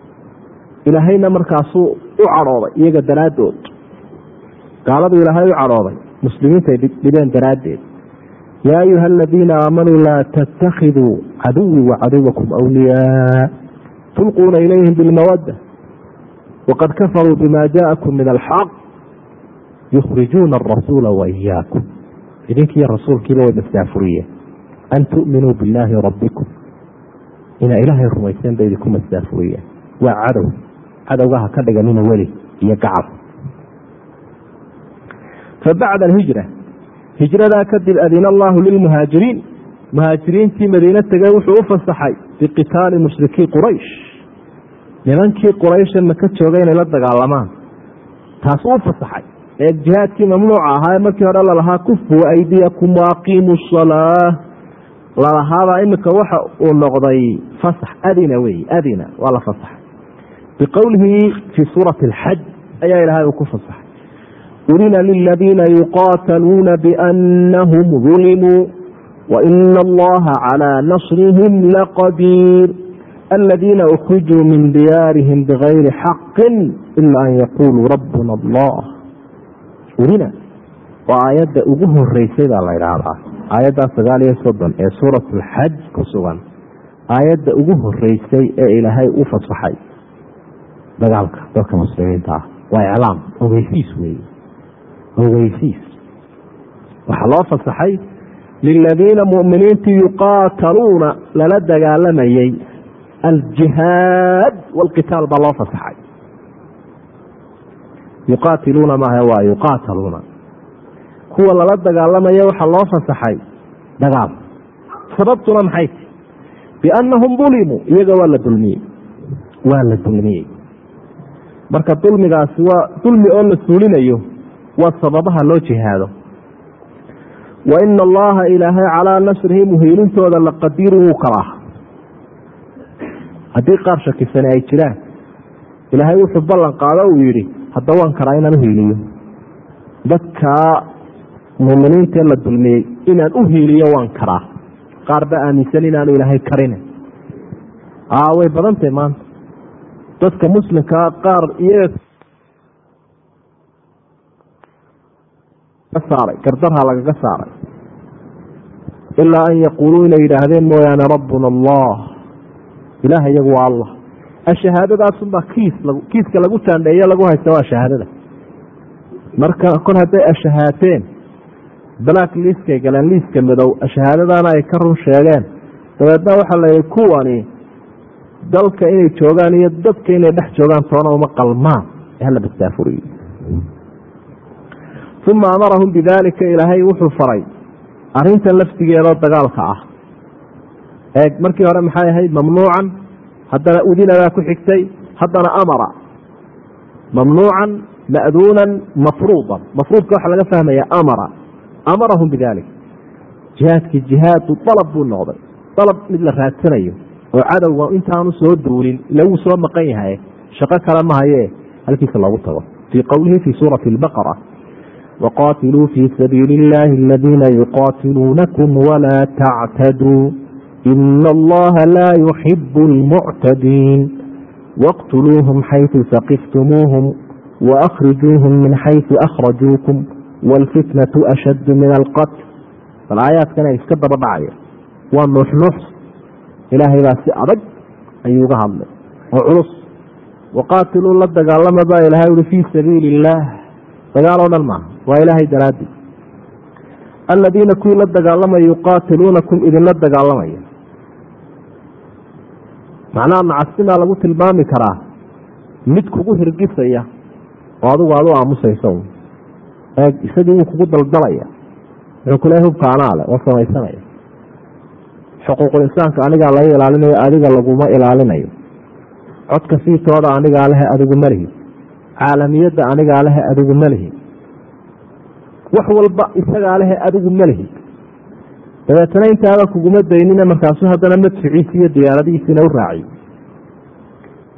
Ilaahayna markaasuu u cadhooday iyaga daraaddood gaaladu ilaahay u cadhooday muslimiintaay dhibeen daraaddeed yaa ayuha aladiina aamanuu laa tattakhiduu caduwii wacaduwakum wliyaa tulquuna ilayhim bilmawadda waqad kafaruu bima jaءakum min alxaq yukhrijuuna arasuula waiyaakum idinkiiyo rasuulkiiba way mastaafuriyeen an tu'minuu billaahi rabbikum inaa ilaahay rumayseen bay idinku mastaafuriyeen waa cadow cadowgaha ka dhiganina weli iyo gacal fa bacda alhijra hijradaa kadib adina allaahu lilmuhaajiriin muhaajiriintii madiine tegay wuxuu u fasaxay biqitaali mushrikii quraysh. Nimankii quraysha maka joogay inay la dagaalamaan? Taasuu u fasaxay. Ee jihaadkii mamnuuca ahaa ee markii hore lalahaa kufuu aydiyakum waaqiimu salaa lalahaabaa imika waxa uu noqday fasax adina wey adina waa la fasaxay. Biqowlihi fii suurati alxaj ayaa ilaahay uu ku fasaxay udina liladiina yuqaataluuna biannahum dulimuu waina allaha calaa nasrihim laqadiir aladiina ukrijuu min diyaarihim bigayri xaqin ila an yaquuluu rabbuna allah udina waa aayadda ugu horeysay baa la idhaahdaa aayaddaa sagaal iyo soddon ee suurat alxaj ku sugan aayadda ugu horeysay ee ilaahay u fasaxay dagaalka dadka muslimiinta ah waa iclaam ogeysiis ogeysiis waxaa loo fasaxay liladiina muminiintii yuqaataluuna lala dagaalamayey aljihaad wاlqitaal baa loo fasaxay. Yuqaatiluuna maaha waa yuqaataluuna. Kuwa lala dagaalamaya waxaa loo fasaxay dagaal. Sababtuna maxay ti biannahum dulimuu iyaga waa la dulmiyey. Waa la dulmiyey. Marka dulmigaasi waa dulmi oo la suulinayo waa sababaha loo jihaado. Wa ina allaha ilaahay calaa nasrihi muhiilintooda laqadiiru wuu kalaa haddii qaar shakisani ay jiraan ilaahay wuxuu ballan qaado uu yidhi hadda waan karaa inaan uhiiliyo dadkaa muminiintaee la dulmiyey inaan u hiiliyo waan karaa. Qaar baa aaminsan inaanu ilaahay karin way badantahy maanta. Dadka muslimkaa qaar iyaga saaray gardarha lagaga saaray. Ilaa an yaquuluu inay yidhaahdeen mooyaane rabbuna allah. Ilaah iyagu waa allah. Ashahaadadaasunbaa kiis kiiska lagu taandheeyo lagu haysta waa shahaadada. Marka kor hadday ashahaateen black liiskay galeen liiska madow shahaadadaana ay ka run sheegeen. Dabeedna waxaa layihi kuwani dalka inay joogaan iyo dadka inay dhex joogaan toona uma qalmaan. Ee bastaafuriyo uma amarahum bidaalika ilaahay wuxuu faray arintan laftigeedoo dagaalka ah eeg markii hore maxay ahayd mamnuucan haddana udinadaa ku xigtay haddana amara mamnuucan ma'duunan mafruudan mafruudka waxaa laga fahmaya amara amarahum bidalik jihaadkii jihaadu dalab buu noqday dalab mid la raadsanayo oo cadowga intaanu soo duulin ila soo maqan yahay shaqo kale ma haye halkiisa loogu tago fii qowlihi fii suurati albaqara wqatiluu fii sabiili illaahi aladiina yuqaatiluunakum walaa tactaduu ina allaha laa yuxibu almuctadiin waqtuluuhum xaysu saqiftumuuhum wakhrijuuhum min xaysu akhrajuukum waalfitnatu ashaddu min alqatl bal aayaadkana iska daba dhacaya waa nuuxnuux ilaahay baa si adag ayuu uga hadlay oo culus waqaatiluu la dagaalama baa ilaahay uri fii sabiili illaah dagaal oo dhan maaha waa ilaahay daraaddi aladiina kuwii la dagaalamaya yuqaatiluunakum idinla dagaalamaya macnaha nacasimaa lagu tilmaami karaa mid kugu hirgisaya oo adigu aad u aamusayso. Eeg isagii wuu kugu daldalaya. Wuxuu kule hubka oo samaysanaya. Xuquuqul insaanka anigaa laga ilaalinayo adiga laguma ilaalinayo. Codka siitooda anigaa lehe adigu malihi caalamiyadda anigaa lehe adigu malihi wax walba isagaa lehe adigu malihi dabeetana intaaba kuguma daynina markaasu haddana madficiisi iyo diyaaradihiisina u raaciy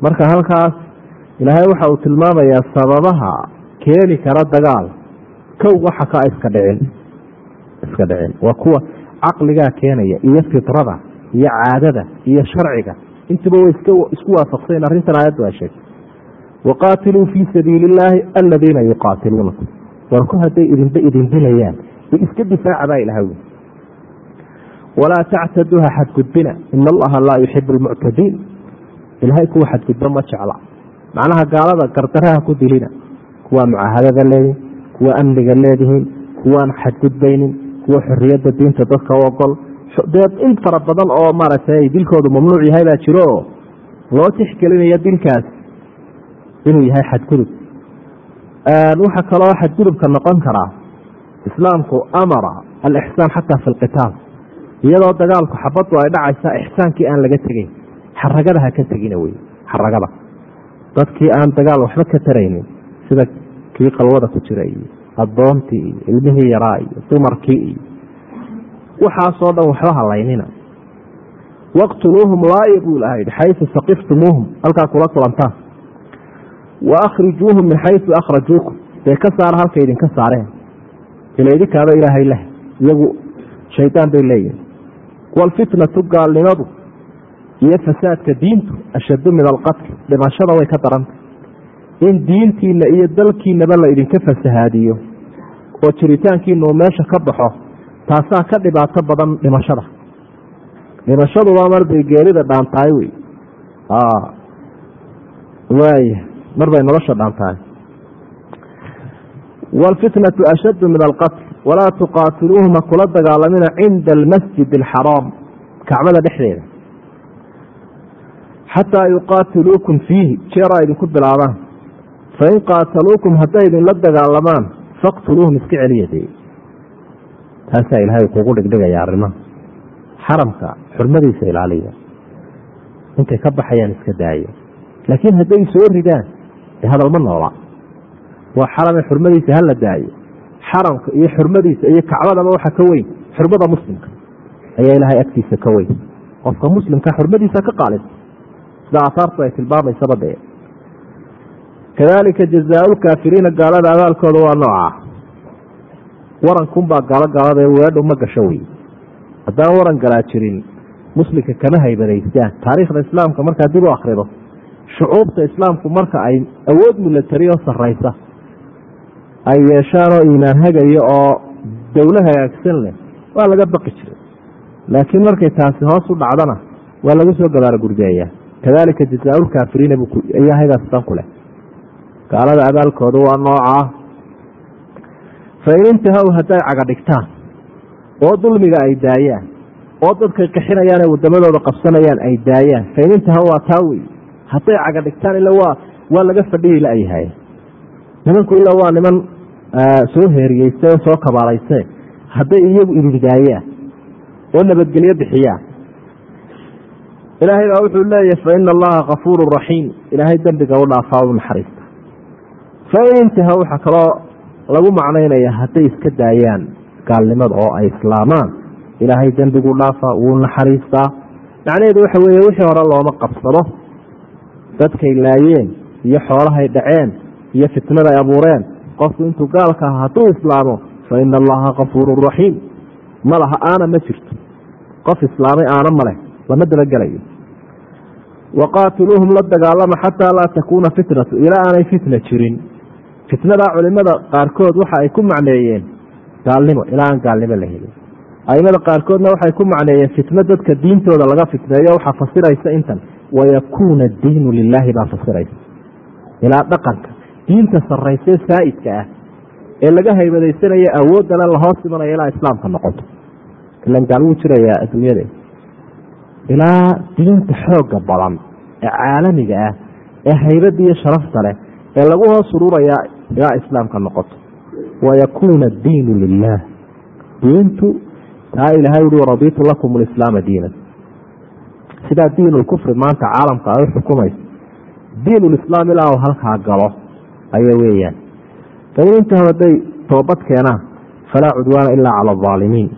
marka halkaas ilaahay waxa uu tilmaamayaa sababaha keeni kara dagaal. Kow waxa ka iska dhicin iska dhicin. Waa kuwa caqligaa keenaya iyo fitrada iyo caadada iyo sharciga. Intuba way isku waafaqsayn arrintan aayaddu ay sheegtay. Waqaatiluu fii sabiili illaahi aladiina yuqaatiluunakum war ku hadday idinba idin dilayaan iska difaaca baa ilahay wi walaa tactaduuha xadgudbina. Ina allaha laa yuxibu lmuctadiin ilahay kuwa xadgudba ma jecla. Macnaha gaalada gardaraha ku dilina. Kuwaa mucaahadada leedihin kuwa amniga leedihiin kuwaan xadgudbaynin kuwa xoriyadda diinta dadka u ogol dee in fara badan oo maaragtay dilkoodu mamnuuc yahay baa jiro. Oo loo tixgelinayo dilkaas. Inuu yahay xadgudub waxaa kaloo xadgudubka noqon karaa islaamku amara alixsaan xataa fi lqitaal iyadoo dagaalku xabaddu ay dhacaysa ixsaankii aan laga tegeyn xaragada ha ka tegina wey xaragada. Dadkii aan dagaal waxba ka taraynin sida kii qalwada ku jira iyo addoontii iyo ilmihii yaraa iyo dumarkii iyo waxaasoo dhan waxba halaynina waqtuluuhum laaya buu ilaha yidhi xaysu saqiftumuuhum halkaa kula kulantaan wa akhrijuuhum min xaysu akhrajuukum dee ka saara halka idinka saareen ila idinkaaba ilaahay leh iyagu shaydaan bay leeyihiin waalfitnatu gaalnimadu iyo fasaadka diintu ashaddu min alqatl dhimashada way ka daranta in diintiina iyo dalkiinaba la idinka fasahaadiyo oo jiritaankiina uu meesha ka baxo taasaa ka dhibaato badan dhimashada dhimashadu waa marbay geerida dhaantahay wey waaya marbay nolosha dhaantahay. Waalfitnatu ashaddu min alqatl walaa tuqaatiluuhum ha kula dagaalamina cinda almasjid alxaraam kacbada dhexdeeda. Xataa yuqaatiluukum fiihi jeeraa idinku bilaabaan. Fain qaataluukum hadday idinla dagaalamaan faqtuluuhum iska celiya dee taasaa ilaahay kugu dhigdhigaya arrimaha xaramka xurmadiisa ilaaliya. Intay ka baxayaan iska daaya laakiin hadday soo ridaan hadalma noola. Waa xarame xurmadiisa hala daayo. Xaramka iyo xurmadiisa iyo kacbadaba waxa ka weyn. Xurmada muslimka ayaa ilaahay agtiisa ka weyn. Qofka muslimka xurmadiisa ka qaalisa sida aahaartu ay tilmaamaysaba dee kadalika jazaaulkaafiriina gaalada abaalkooda waa noocaa warankunbaa gaalo gaalada weedhu ma gasho wey haddaan waran galaa jirin muslimka kama haybadaystaan taariikhda islaamka markaa dib u akrido shucuubta islaamku marka ay awood milatari oo saraysa ay yeeshaan oo iimaan hagayo oo dowlo hagaagsan leh waa laga baqi jiray. Laakiin markay taasi hoos u dhacdana waa lagu soo gabaara gurgeeya kadalika jazaaulkaafiriina ayaa hagaas dan gaalada abaalkooda waa noocaa fain intahaw hadday caga dhigtaan oo dulmiga ay daayaan oo dadkay qaxinayaan ee wadamadooda qabsanayaan ay daayaan fain intahaw waa taa wey hadday caga dhigtaan ila waa waa laga fadhiyi layahay nimanku ilaa waa niman soo heeriyeyste oo soo kabaalayse hadday iyagu irirdaayaan oo nabadgelyo bixiyaan ilaahay baa wuxuu leeyahy fa ina allaha kafuuru raxiim ilaahay dembiga u dhaafaa u naxariista. Fain intaha waxaa kaloo lagu macnaynaya hadday iska daayaan gaalnimada oo ay islaamaan ilaahay dembigu dhaafaa wuu naxariistaa. Macnaheedu waxa weeye wixii hore looma qabsado dadkay laayeen iyo xoolahay dhaceen iyo fitnada ay abuureen. Qofku intuu gaalka aha hadduu islaamo fa ina allaha kafuurun raxiim ma laha aana ma jirto. Qof islaamay aana maleh lama dabagelayo waqaatiluuhum la dagaalama xataa laa takuuna fitnatu ilaa aanay fitna jirin. Fitnadaa culimada qaarkood waxa ay ku macneeyeen gaalnimo ilaa aan gaalnimo la helin. Aimada qaarkoodna waxay ku macneeyeen fitno dadka diintooda laga fitneeyo waxaa fasiraysa intan wayakuuna diinu lilaahi baa fasiraysa ilaa dhaqanka diinta sarayse saa'idka ah ee laga haybadaysanayo awooddana lahoos imanayo ilaa islaamka noqoto ilan wuu jirayaa adduunyada ilaa diinta xooga badan ee caalamiga ah ee haybada iyo sharafta leh ee lagu hoos ururayaa ilaa islaamka noqoto wayakuuna diinu lilah diintu taa ilahay ui raditu lakum lislaama diinan sidaa diinulkufri maanta caalamka ay xukumayso. Diinulislaam ilaa u halkaa galo aya weeyaan. Fain intahu toobad keenaan falaa cudwaana ilaa cala alaalimiin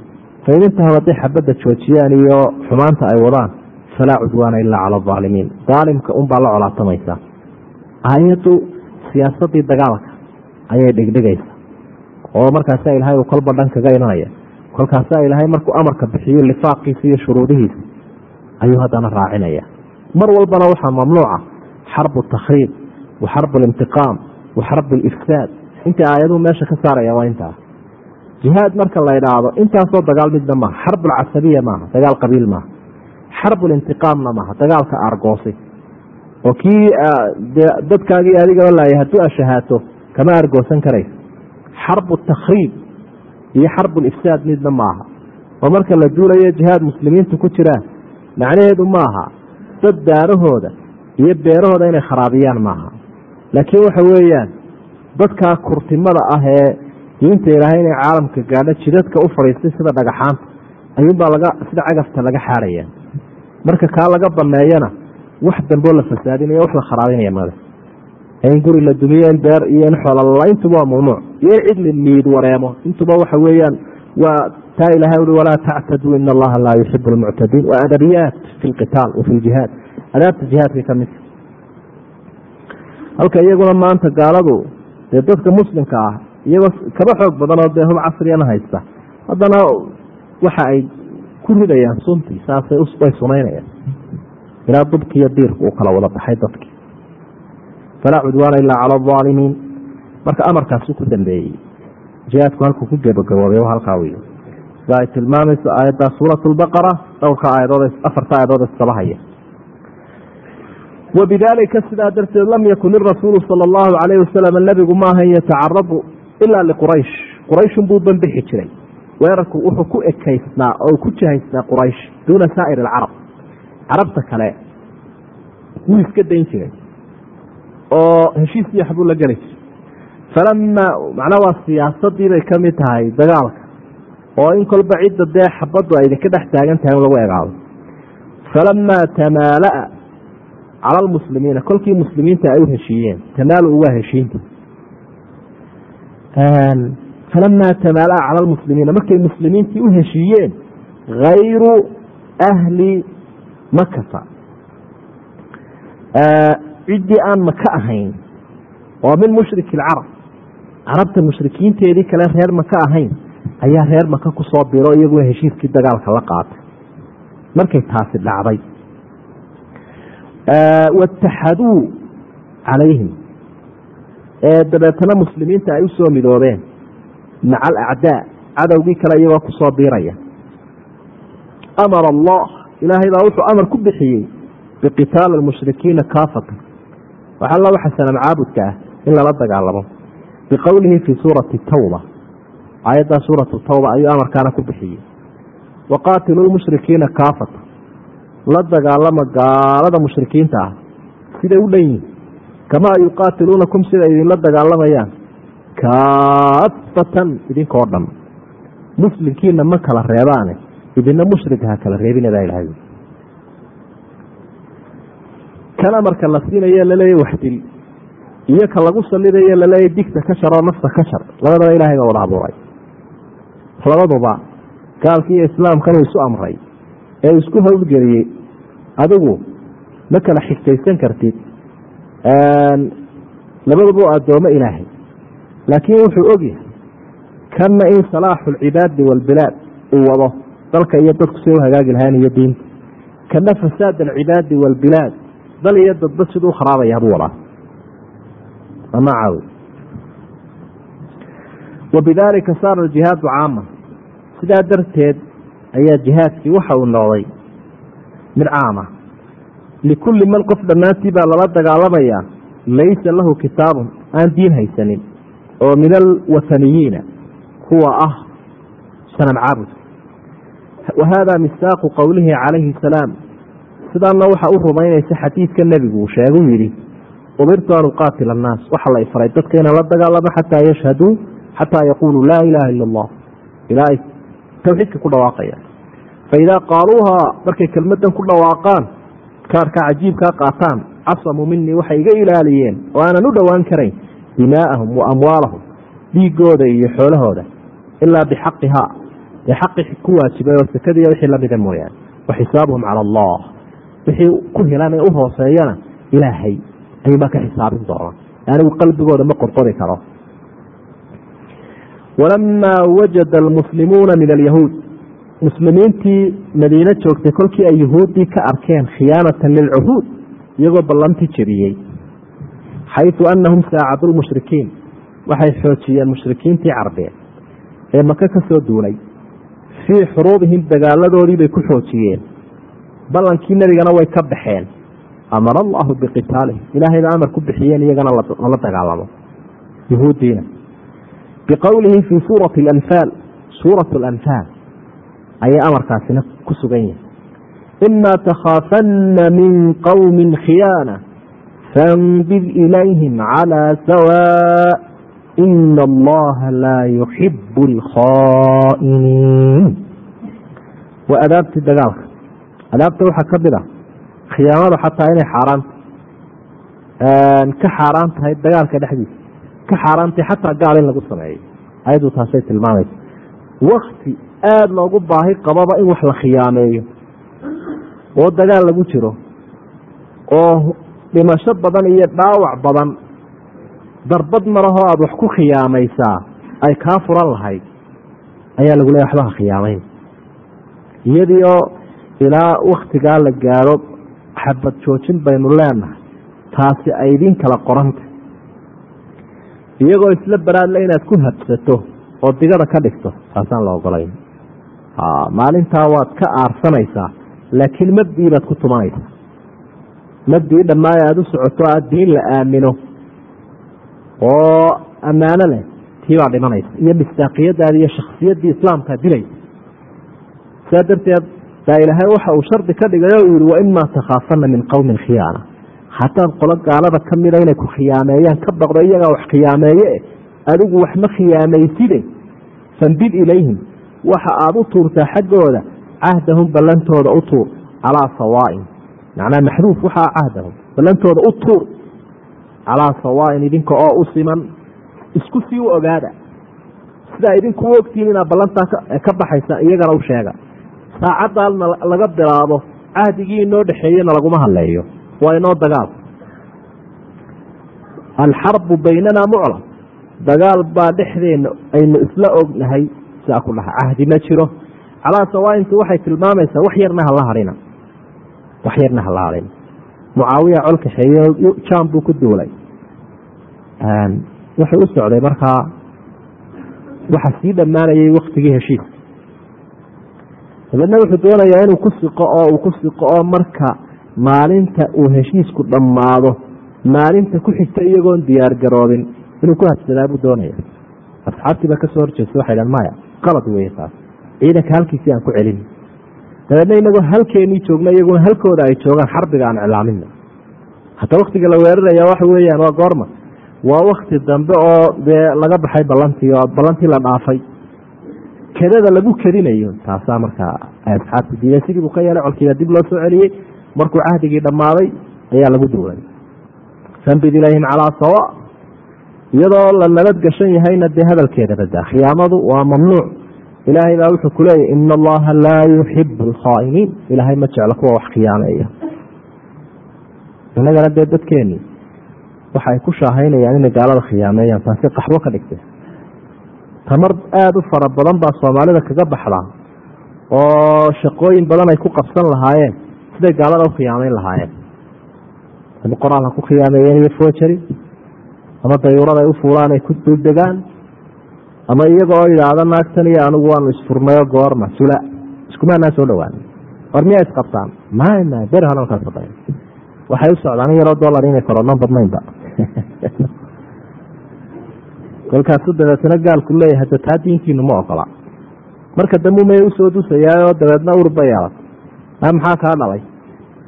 fain intahu hadday xabadda joojiyaan iyo xumaanta ay wadaan falaa cudwaana ilaa cala alaalimiin daalimka unbaa la colaatamaysaa ayaddu siyaasadii dagaalka ayay dhigdhigaysa oo markaasa ilaahay uu kolba dhan kaga imanaya kolkaasa ilaahay markuu amarka bixiyo lifaaqiisa iyo shuruudihiisa ayuu haddana raacinaya. Mar walbana waxaa mamnuuca xarbu takhriib wa xarbu alintiqaam wa xarbu alifsaad. Intai aayaduhu meesha ka saaraya waa intaa. Jihaad marka la idhaahdo intaasoo dagaal midna maaha xarbu alcasabiya maaha dagaal qabiil maaha xarbu lintiqaamna maaha dagaalka argoosi oo kii dadkaagii adigaba laaya hadduu ashahaato kama argoosan karaysa. Xarbu takhriib iyo xarbu lifsaad midna maaha oo marka la duulayo jihaad muslimiintu ku jiraan macnaheedu maaha. Dad daarahooda iyo beerahooda inay kharaabiyaan maaha. Laakiin waxa weeyaan dadkaa kurtimada ah ee diinta ilaahay inay caalamka gaadho jidadka u fadhiistay sida dhagaxaanta ayuunbaa laga sida cagafta laga xaadhaya marka kaa laga baneeyana wax damboo la fasaadinaya wax la kharaabinaya male in guri la dumiyo in beer iyo in xoolala intuba waa mamnuuc iyo in cid la niid wareemo. Intuba waxa weeyaan waa taa ilahay ui walaa tactaduu in allaha laa yuxibu lmuctadiin waa adabiyaat fi lqitaal wa fi ljihaad adaabta jihaadka kamidta halka iyaguna maanta gaaladu dee dadka muslimka ah iyagoo kaba xoog badan oo dee hub casriyana haysta haddana waxa ay ku ridayaan suntii saasay way sunaynayaan ilaa dubki iyo diirku uu kala wada baxay dadkii falaa cudwaana ilaa cala alaalimiin marka amarkaasu ku dambeeyey jihaadku halkuu ku gebagaboobay halkaa sida ay tilmaamayso aayadda suurat lbaqara dhowrka aayadood afarta aayadood isdabahaya wabidaalika sidaa darteed lam yakun irasuulu sala allahu calayhi wasalam nebigu maahan yatacarabu ilaa liquraysh qurayshun buu banbixi jiray. Weerarku wuxuu ku ekaysnaa oo ku jahaysnaa quraysh duuna saa'ir alcarab. Carabta kale wuu iska dayn jiray oo heshiis yax buu la geli jiray. Falamaa macnaa waa siyaasadii bay ka tahay dagaalka oo in kolba cidda dee xabaddu ay idinka dhex taagan tahay in lagu egaado falamaa tamaala'a cala almuslimiina kolkii muslimiinta ay u heshiiyeen tamaalu waa heshiinta. Falamaa tamaala'a cala almuslimiina markay muslimiintii u heshiiyeen hayru ahli makata ciddii aan maka ahayn oo min mushriki alcarab carabta mushrikiinteedii kale reer maka ahayn ayaa reer maka ku soo biro iyaguna heshiiskii dagaalka la qaatay. Markay taasi dhacday wataxaduu calayhim ee dabeetana muslimiinta ay u soo midoobeen maca alacdaa cadowgii kale iyagoo ku soo biiraya. Amara allah ilaahay baa wuxuu amar ku bixiyey biqitaali almushrikiina kaafatan. Waxalla waxa sanam caabudka ah in lala dagaalamo biqowlihi fii suurati tawba aayaddaa suuratu tawba ayuu amarkaana ku bixiyey. Waqaatiluu lmushrikiina kaafatan la dagaalama gaalada mushrikiinta ah. Siday u dhan yihiin kamaa yuqaatiluunakum siday idinla dagaalamayaan. Kaafatan idinkoo dhan. Muslimkiina ma kala reebaane. Idina mushrika ha kala reebinabaa ilahay kan amarka la siinayo laleeya waxdil. Iyo ka lagu salidayo laleeya digta ka shar oo nafta ka shar. Labadaba ilahay baa wada abuuray labaduba gaalki iyo islaamkanuu isu amray ee isku howlgeliyey adigu ma kala xigtaysan kartid labaduba addoomo ilaahay. Laakiin wuxuu ogyahay kanna in salaaxu alcibaadi waalbilaad uu wado dalka iyo dadku si u hagaagi lahayn iyo diinta kana fasaad alcibaadi waalbilaad dal iyo dadba siduu kharaabaya buu wadaa ama caawi wabidaalika saara aljihaadu caama. Sidaa darteed ayaa jihaadkii waxa uu noqday mid caama. Likulli man qof dhammaantii baa lala dagaalamayaa laysa lahu kitaabun aan diin haysanin oo min alwathaniyiina kuwa ah sanam caabud. Wa haadaa misaaqu qowlihi calayhi salaam. Sidaana waxa u rumaynaysa xadiidka nebigu uu sheeguu yidhi umirtu an uqaatila annaas. Waxa la ifaray dadka inaan la dagaalamo xataa yashhaduu xataa yaquuluu laa ilaaha ila allah ilaa ay ku dhawaaqayaan faidaa qaaluuhaa markay kelmadan ku dhawaaqaan kaarka cajiibkaa qaataan casamuu minii waxay iga ilaaliyeen oo aanan u dhowaan karayn dimaa'ahum wa amwaalahum dhiigooda iyo xoolahooda ilaa bixaqihaa ee ku waajibay oo sekadiiyo wixii lamida mooyaane wa xisaabuhum cala allah wixii ku helan ee u hooseeyana ilaahay ayuunbaa ka xisaabin doona anigu qalbigooda ma qorqori karo walamaa wajada almuslimuuna min alyahuud muslimiintii madiine joogtay kolkii ay yahuuddii ka arkeen khiyaanatan lilcuhuud iyagoo ballanti jebiyey xaytu anahum saacadu lmushrikiin waxay xoojiyeen mushrikiintii carbeed ee maka ka soo duulay fii xuruubihim dagaaladoodii bay ku xoojiyeen ballankii nebigana way ka baxeen amara allahu biqitaalihim ilaahayba amar ku bixiyeen iyagana lala dagaalamo yahuuddiina biqowlihi fii suurati alanfaal suurat alanfaal ayay amarkaasina ku sugan yihiin imaa takhaafanna min qowmin khiyaana fanbid ilayhim calaa sawaa ina allaha laa yuxibu alkhaa'iniin waa adaabtii dagaalka adaabta waxaa ka mid ah khiyaamada xataa inay xaaraanta ka xaaraan tahay dagaalka dhexdiisa ka xaaraantay xataa gaal in lagu sameeyo. Ayadu taasay tilmaamaysa. Wakti aada loogu baahi qababa in wax la khiyaameeyo. Oo dagaal lagu jiro. Oo dhimasho badan iyo dhaawac badan. Darbad marahoo aada wax ku khiyaamaysaa ay kaa furan lahayd. Ayaa lagu leeya waxba ha khiyaamayn iyadii oo ilaa waktigaa la gaadho xabad joojin baynu leenahay. Taasi ay idin kala qoranta iyagoo isla baraadle inaad ku habsato oo digada ka dhigto taasaan la ogolayn. Maalintaa waad ka aarsanaysaa laakiin mabdii baad ku tumanaysaa mabdii dhammaay aada u socoto aada diin la aamino oo ammaano leh tii baa dhimanaysa iyo mistaaqiyadaadi iyo shaksiyaddii islaamkaa dilaysa. Saa darteed baa ilaahay waxa uu shardi ka dhigay o yihi waimaa takhaafana min qowmin khiyaana hadaad qolo gaalada ka mida inay ku khiyaameeyaan ka baqdo iyagaa wax khiyaameeye adigu wax ma khiyaameyside? Fandid ilayhim waxa aada u tuurtaa xaggooda cahdahum ballantooda u tuur calaa sawaain. Macnaa maxduuf waxaa cahdahum ballantooda u tuur calaa sawaain idinka oo u siman. Isku sii u ogaada. Sidaa idinku ogtihiin inaad ballantaa ka baxaysa iyagana u sheega. Saacaddaana laga bilaabo cahdigii inoo dhexeeyena laguma hadleeyo waa inoo dagaal. Alxarbu baynanaa muclam dagaal baa dhexdeena aynu isla ognahay siaa ku dhaha. Cahdi ma jiro. Calaa sawaaintu waxay tilmaamaysaa wax yarna hala hadhina wax yarna hala hadhina mucaawiya col kaxeeye jam buu ku duulay. Wuxuu u socday markaa waxa sii dhammaanayay waktigii heshiiska dabeedna wuxuu doonayaa inuu ku siqo oo uu ku siqo oo marka maalinta uu heshiisku dhammaado maalinta ku xigta iyagoon diyaar garoobin inuu ku habsadaa buu doonaya asxaabtiiba ka soo horjeesta waxay dhan maya qalad weeye taas ciidanka halkiisii aan ku celin. Dabeedna inagoo halkeenii joogna iyaguna halkooda ay joogaan xarbiga aan iclaamina hataa waktiga la weeraraya waxa weeyaan waa goorma. Waa wakti dambe oo dee laga baxay ballantii oo ballantii la dhaafay. Kedada lagu kedinayo taasaa markaa asxaabta diiday sidii buu ka yeelay colkiiba dib loo soo celiyey markuu cahdigii dhammaaday ayaa lagu duulay. Fambid ilayhim calaa sawa iyadoo la nabad gashan yahayna dee hadalkeeda badaa khiyaamadu waa mamnuuc. Ilaahay baa wuxuu kuleeyahy ina allaha laa yuxibu alkhaa'iniin ilaahay ma jeclo kuwa wax khiyaameeya innagana dee dadkeeni waxay ku shaahaynayaan inay gaalada khiyaameeyaan taasi qaxwo ka dhigtay. Tamar aada u fara badan baa soomaalida kaga baxdaa oo shaqooyin badan ay ku qabsan lahaayeen siday gaalada u khiyaameyn lahaayeen. Ama qoraal ha ku khiyaameeyeen iyo fojari ama dayuurada ay u fuulaan ay ku duldegaan ama iyaga oo yidhaahda naagtan iyo anigu waanu isfurnayo goorma sula. Iskumaanaa soo dhawaan war miyaa isqabtaan beri hore markaa shaqeyn waxay u socdaan yaroo dollar inay koronan badnaynba. Kolkaasu dabeetana gaalku leeyahay hada taa diinkiinu ma ogola. Marka dambu may u soo dusayaayoo dabeedna urba yeelatay a maxaa kaa dhalay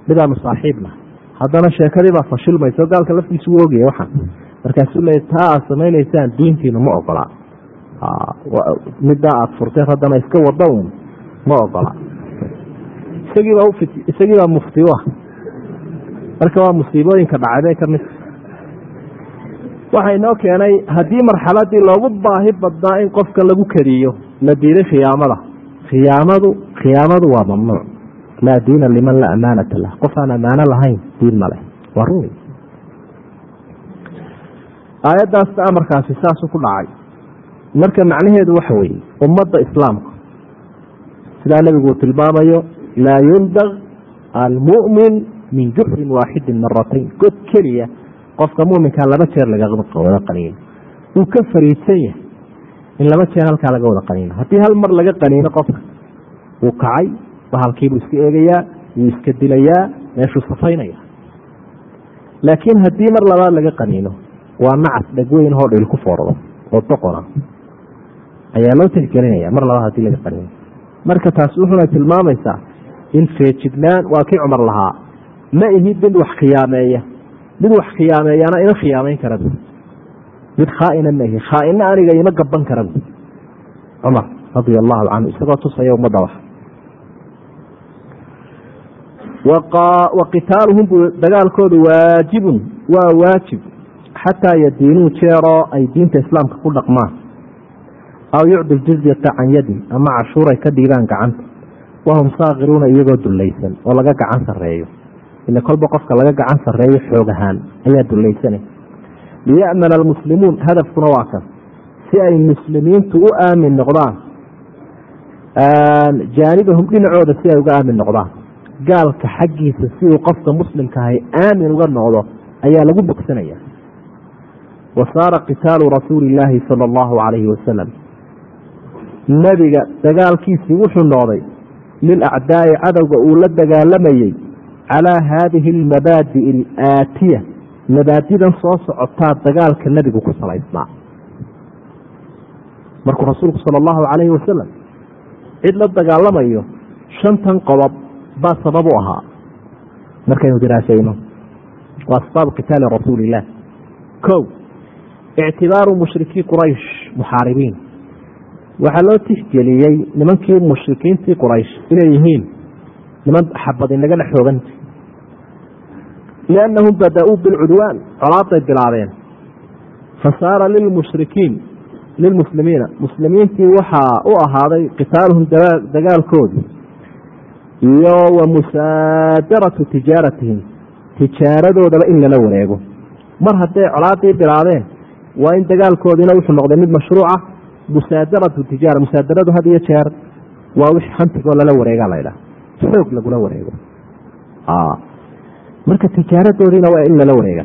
midaanu saaxiibna. Haddana sheekadii baa fashilmayso gaalka laftiisu u ogaya waxaan. Markaasuu leeya taa aad samaynaysaan diintiinu ma ogola middaa aada furteen haddana iska wada un ma ogola isagiibaa isagiibaa mufti u ah. Marka waa musiibooyinka dhacday ka mid waxa inoo keenay haddii marxaladii loogu baahi badnaa in qofka lagu kadiyo la diiday khiyaamada. Khiyaamadu khiyaamadu waa mamnuuc laa diina liman laa amaanata lah. Qof aan ammaano lahayn diin maleh waa run aayaddaasna amarkaasi saasuu ku dhacay. Marka macnaheedu waxa weeye ummadda islaamka sidaa nebigu uu tilmaamayo laa yuldaq almu'min min juxrin waaxidin maratayn god keliya qofka muminkaa laba jeer laga wada qaniino. Uu ka fariidsan yahay in laba jeer halkaa laga wada qaniino. Haddii hal mar laga qaniino qofka wuu kacay bahalkiibuu iska eegayaa wuu iska dilayaa meeshuu safaynaya laakiin haddii mar labaad laga qaniino waa nacas dhegweyn hoo dhil ku foordo oo doqona ayaa loo tixgelinaya mar labaad haddii laga qaniino. Marka taasi wuxuna tilmaamaysaa in feejignaan waa kii cumar lahaa. Ma ihid mid wax khiyaameeya mid wax khiyaameeyana ima khiyaameyn kara bu mid khaaina ma ihi khaaina aniga ima gaban kara bu cumar radia allahu canhu isagoo tusaya ummadda wax wa qitaaluhum buu dagaalkoodu waajibun waa waajib xataa yadiinuu jeeroo ay diinta islaamka ku dhaqmaan. Aw yucdi jizyata can yadin ama cashuuray ka dhiibaan gacanta. Wahum saakiruuna iyagoo dullaysan oo laga gacan sareeyo ila kolba qofka laga gacan sareeyo xoog ahaan ayaa dullaysanay. Liya'mana almuslimuun hadafkuna waa kan. Si ay muslimiintu u aamin noqdaan jaanibahum dhinacooda si ay uga aamin noqdaan gaalka xaggiisa si uu qofka muslimkaahay aamin uga noqdo ayaa lagu bogsanaya. Wa saara qitaalu rasuuli illaahi sala allahu calayhi wasalam nebiga dagaalkiisii wuxuu noqday lilacdaa'i cadowga uu la dagaalamayey calaa haadihi almabaadi'i alaatiya. Mabaadidan soo socotaa dagaalka nebigu ku salaysnaa. Markuu rasuulku sala allahu calayhi wasalam cid la dagaalamayo shantan qodob baa sabab u ahaa. Markaynu diraasayno waa asbaabu qitaali rasuuli illah kow ictibaaru mushrikii quraysh muxaaribiin. Waxaa loo tixgeliyey nimankii mushrikiintii quraysh inay yihiin niman xabad dhex xooganta liannahum bada-uu bilcudwaan colaaday bilaabeen. Fasaara lilmushrikiin lilmuslimiina. Muslimiintii waxaa u ahaaday qitaaluhum dagaalkoodii iyo wa musaadaratu tijaaratihim tijaaradoodaba in lala wareego mar hadday colaadii bilaabeen waa in dagaalkoodiina wuxuu noqday mid mashruuca musaadaratu tijaara musaadaradu had iyo jeer waa wix hantigoo lala wareega laydhaha xoog lagula wareego marka tijaaradoodiina waa in lala wareega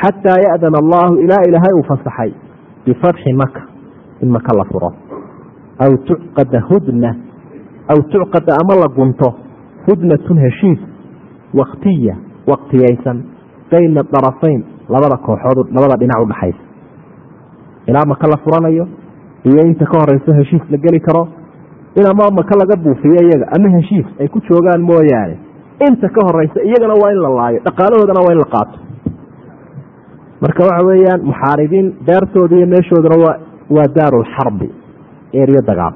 xataa ya'dana allahu ilaa ilaahay uu fasaxay bifatxi maka in maka la furo aw tucqada hudna aw tucqada ama la gunto hudnatun heshiis waktiya waktiyaysan bayna darafayn labada kooxood labada dhinac udhaxaysa ilaa maka la furanayo iyo inta ka horeyso heshiis la geli karo in ama maka laga buufiyo iyaga ama heshiis ay ku joogaan mooyaane inta ka horeysa iyagana waa in la laayo dhaqaalahoodana waa in la qaato marka waxa weeyaan muxaaribiin daartooda iyo meeshooduna waa daarulxarbi eeryo dagaal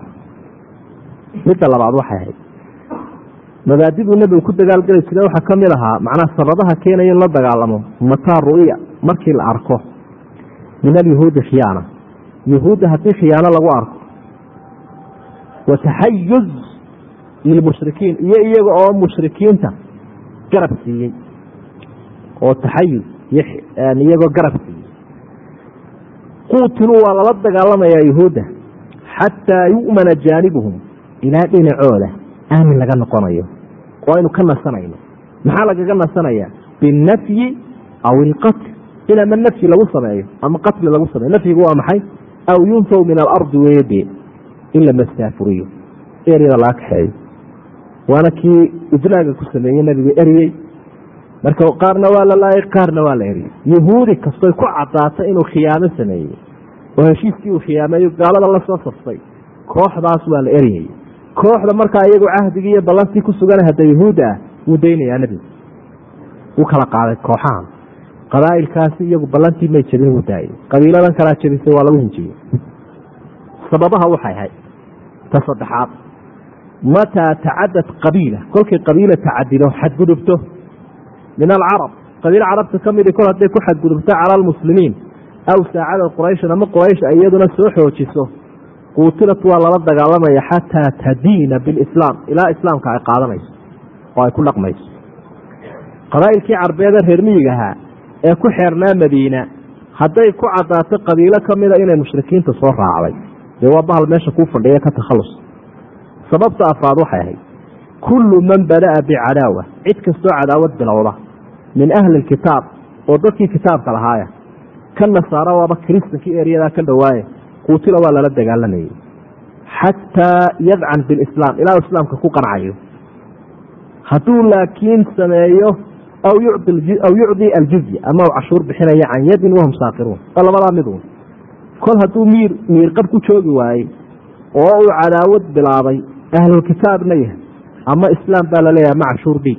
midda labaad waxay ahayd. Mabaadiduu nebigu ku dagaalgeli jire waxaa ka mid ahaa macnaha sababaha keenaya in la dagaalamo mataa ru'ya markii la arko. Min alyahuudi khiyaana. Yahuudda haddii khiyaano lagu arko wa taxayuz lilmushrikiin iyo iyaga oo mushrikiinta garab siiyey. Oo taxayuz iyagoo garab siiyey. Quutiluu waa lala dagaalamayaa yahuudda xataa yu'mana jaanibuhum ilaa dhinacooda aamin laga noqonayo. Oo aynu ka nasanayno. Maxaa lagaga nasanaya binafyi aw ilqatl. In ama nafyi lagu sameeyo ama qatli lagu sameyo nafyigu waa maxay? Aw yunfaw min alardi weede in la masaafuriyo eryada laga kaxeeyo. Waana kii idlaaga ku sameeyey nabigu eryey marka qaarna waa la laayay qaarna waa la eryey yahuudi kastoy ku cadaato inuu khiyaamo sameeyey. Oo heshiiskii uu khiyaameeyo gaalada la soo saftay kooxdaas waa la eryay kooxda markaa iyagu cahdigii iyo ballantii ku sugan hadda yahuudda ah wuu daynayaa nebigu wuu kala qaaday kooxahan qabaa'ilkaasi iyagu ballantii may jabin wuu daayay. Qabiiladan kalaa jabisay waa lagu hinjiyey. Sababaha waxay ahayd ta saddexaad. Mataa tacadad qabiila. Kolkay qabiila tacadido xadgudubto. Min alcarab. Qabiil carabta ka midi kol hadday ku xadgudubto cala almuslimiin aw saacada qurayshan ama quraysh ay iyaduna soo xoojiso quutilat waa lala dagaalamaya xataa tadiina bilislaam. Ilaa islaamka ay qaadanayso oo ay ku dhaqmayso. Qabaa'ilkii carbeeda reer miyiga ahaa ee ku xeernaa madiina hadday ku cadaato qabiilo ka mida inay mushrikiinta soo raacday. Dee waa bahal meesha kuu fadhiya ka takhallus sababta afraad waxay ahayd kullu man bada'a bicadaawa cid kastoo cadaawad bilowda min ahli lkitaab oo dadkii kitaabka lahaaya ka nasaara waaba kiristankii eryadaa ka dhowaaye quutila waa lala dagaalamayay xataa yadcan bilislaam ilaa islaamka ku qancayo. Hadduu laakiin sameeyo aw yucdi aljizya ama u cashuur bixinaya can yadin wahum saakiruun waa labadaa midun kol hadduu miir miirqab ku joogi waayey oo uu cadaawad bilaabay ahlulkitaabna yahay ama islaam baa la leeyahay ma cashuur dhiig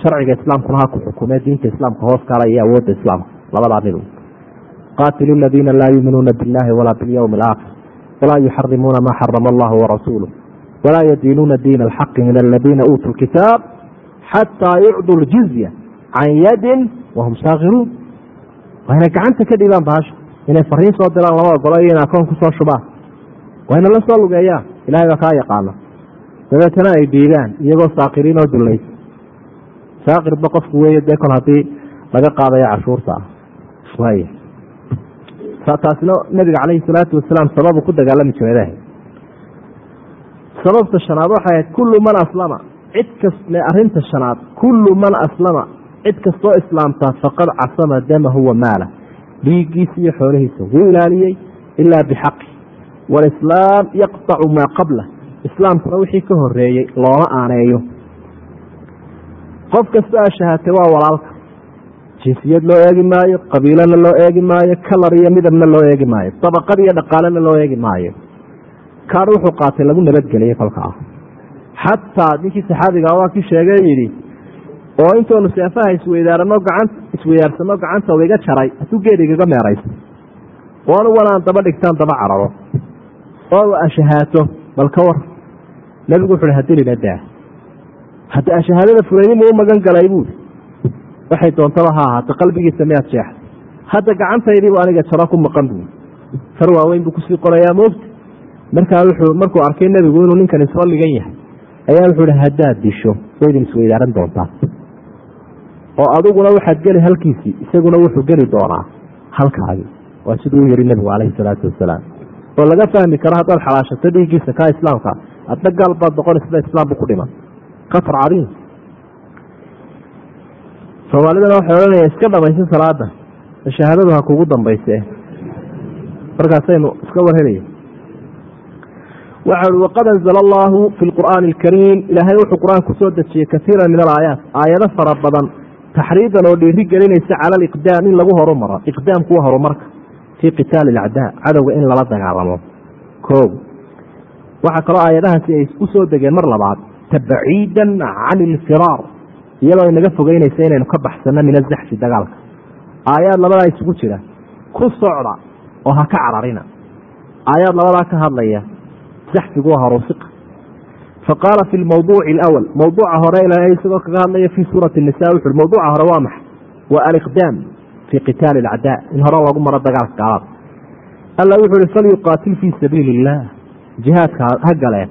sharciga islaamkuna ha ku xukumee diinta islaamka hoos kala iyo awoodda islaamka. Labadaa midun qaatilu ladiina laa yuuminuuna biاllahi walaa biاlyowmi alaakhir walaa yuxarimuuna maa xarama allahu warasuuluh walaa yadiinuuna diina alxaqi min aladiina uutuu lkitaab xataa yucdu ljizya can yadin wahum saakiruun waa inay gacanta ka dhibaan bahasha inay fariin soo diraan lama ogolo iyo in akoon ku soo shubaan waa ina la soo lugeeyaan ilahay baa kaa yaqaana dabeetana ay dhiibaan iyagoo saakiriin oo dulaysa saakirba qofku weeye dee kol haddii laga qaadayo cashuurta ah taasina nabiga calayhi salaatu wasalaam sababu ku dagaalami jiray sababta shanaad waxay ahayd kullu man aslama cid kas arrinta shanaad kullu man aslama cid kastoo islaamtaa faqad casama damahu wa maala. Dhiiggiisa iyo xoolihiisa wuu ilaaliyey ilaa bixaqi. Walislaam yaqtacu maa qabla. Islaamkuna wixii ka horeeyey looma aaneeyo. Qof kasta a shahaatay waa walaalka jinsiyad loo eegi maayo qabiilana loo eegi maayo kalar iyo midabna loo eegi maayo dabaqad iyo dhaqaalena loo eegi maayo. Kaar wuxuu qaatay lagu nabadgeliyey kolkaa xataa ninkii saxaabiga waa kii sheegay yidhi oo intoonu seefaha isweydaaranoo gacan isweydaarsano gacantooda iga jaray hadduu geed igaga meerayso oo anugan aan daba dhigtaan daba cararo. Oo ashahaato bal ka war. Nebigu wuxu hadilina daa hadda ashahaadada fulaynimuu magan galay buuri waxay doontaba ha ahaato qalbigiisa miyaad jeexda hadda gacantaydiibu aniga jaro ku maqan buuri far waaweyn buu ku sii qorayaa moogta markaa wuxuu markuu arkay nebigu inuu ninkan isfalligan yahay ayaa wuxuu hi haddaad disho waydin isweydaaran doontaa. Oo adiguna waxaad geli halkiisii isaguna wuxuu geli doonaa halkaagii waa siduu u yiri nebigu calayhi salaatu wasalaam. Oo laga fahmi karo haddaad xalaashato dhiiggiisa kaa islaamka adna gaal baad noqon sida islaam bu ku dhiman. Kafar cadiim soomaalidana waxay odhanaya iska dhamaysa salaada. Shahaadadu ha kugu dambayse. Markaasaynu iska warhelaya waxa ui waqad anzla allahu fi lqur'aani alkariim ilaahay wuxuu qur'aan ku soo dejiyey kaiira min alaayaat. Aayado fara badan. Taxriidan oo dhiiri gelinaysa cala aliqdaam in lagu horumaro. Iqdaamku waa horumarka. Fii qitaali alacdaa. Cadowga in lala dagaalamo. O waxaa kaloo aayadahaasi ay u soo degeen mar labaad. Tabaciidan can ilfiraar iyadoo inaga fogeynaysa inaynu ka baxsano min azaxfi dagaalka. Aayaad labadaa isugu jira ku socda oo ha ka cararina. Aayaad labadaa ka hadlaya zaxfigu waa horusiqa faqaala fi lmawduuci alawal mawduuca hore ilaahay isagoo kaga hadlaya fii suurati nisa wuxu mawduuca hore waa maxay? Waa aliqdaam fii qitaali alacdaa. In hore lagu maro dagaalka gaalada. Alla wuxu uhi falyuqaatil fii sabiili illah jihaadka ha galeen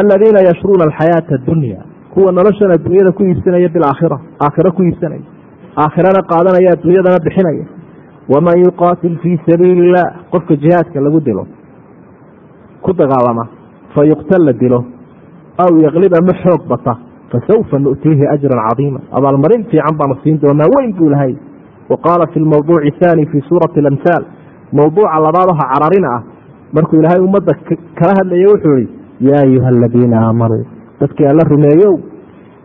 aladiina yashruuna alxayaata addunya kuwa noloshan adduunyada ku iibsanaya bilaakhira aakhiro ku iibsanaya aakhirana qaadanaya adduunyadana bixinaya. Waman yuqaatil fii sabiili illah qofka jihaadka lagu dilo ku dagaalama fa yuqtal dilo aw yaklib ama xoog bata fasawfa nu'tiihi ajran cadiima abaalmarin fiican baanu siin doonaa weyn buu lahay wa qaala fi lmawduuci haani fii suurati alamhaal mawduuca labaad waxa cararina ah markuu ilaahay ummadda kala hadlaya wuxuu ihi yaa ayuha aladiina aamanuu dadkii alla rumeeyow.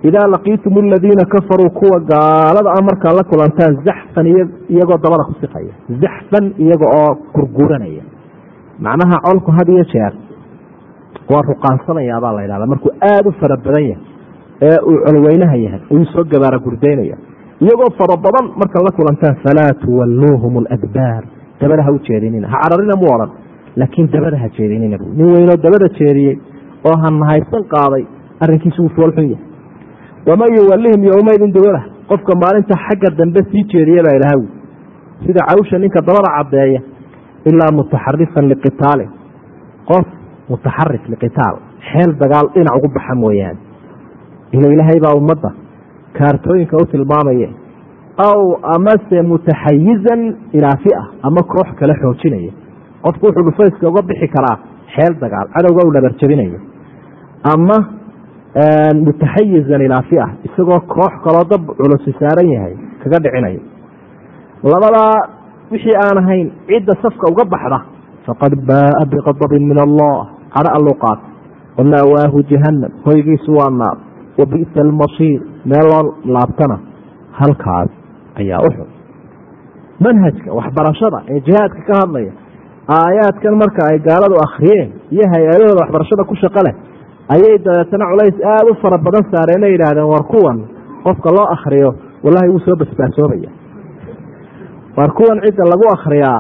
Idaa laqiitum aladiina kafaruu kuwa gaalada ah markaa la kulantaan zaxfan iyagoo dabada ku siqaya zaxfan iyaga oo gurguranaya. Macnaha colku had iyo jeer waa ruqaansanayaabaa la ydhahda markuu aada u fara badan yahay ee uu colweynaha yahay ayuu soo gabaara gurdaynaya. Iyagoo fara badan marka la kulantaan falaa tuwalluuhum aladbaar. Dabada ha u jeedinina. Ha cararina mu odhan laakiin dabada ha jeedinina bu nin weynoo dabada jeediyey oo ha nahaysan qaaday arrinkiisu wuu foolxun yahay. Waman yuwallihim yowmaydin dubada qofka maalinta xagga dambe sii jeediya baa ilahawi sida cawsha ninka dabada caddeeya ilaa mutaxarifan liqitaalin. Qof mutaxarif liqitaal xeel dagaal dhinac ugu baxa mooyaane. Ila ilaahay baa ummadda kaartooyinka u tilmaamaya aw amase mutaxayizan ilaa fia ama koox kale xoojinaya qofku wuxuu dhufayska uga bixi karaa xeel dagaal cadowga u dhabarjabinayo ama mutaxayizan ilaa fia isagoo koox kaloo dab culusi saaran yahay kaga dhicinayo. Labadaa wixii aan ahayn cidda safka uga baxda faqad baaa biqadabin min allah. Cadho alluu qaata wamaawaahu jahanam hoygiisu waa naar. Wa bi'sa almasiir. Meeloo laabtana halkaas ayaa u xun. Manhajka waxbarashada ee jihaadka ka hadlaya aayaadkan marka ay gaaladu akhriyeen iyo hay'adahooda waxbarashada ku shaqo leh ayay dabeetana culays aada u fara badan saareen ay yidhaahdeen war kuwan qofka loo akhriyo wallahi wuu soo basbaasoobaya war kuwan cidda lagu akhriyaa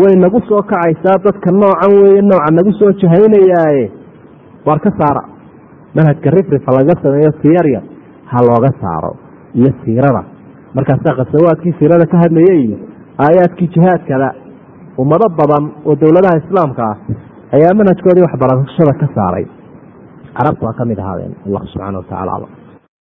way nagu soo kacaysaa dadka noocan weeye nooca nagu soo jahaynayaaye waar ka saara. Manhajka rifrifa laga sameeyo si yaryar ha looga saaro iyo siirada. Markaasaa khasawaadkii siirada ka hadlayay iyo aayaadkii jihaadkada ummado badan oo dowladaha islaamka ah ayaa manhajkoodii waxbarashada ka saaray carabtu waa ka mid ahaadeen allah subxana wa tacala aclam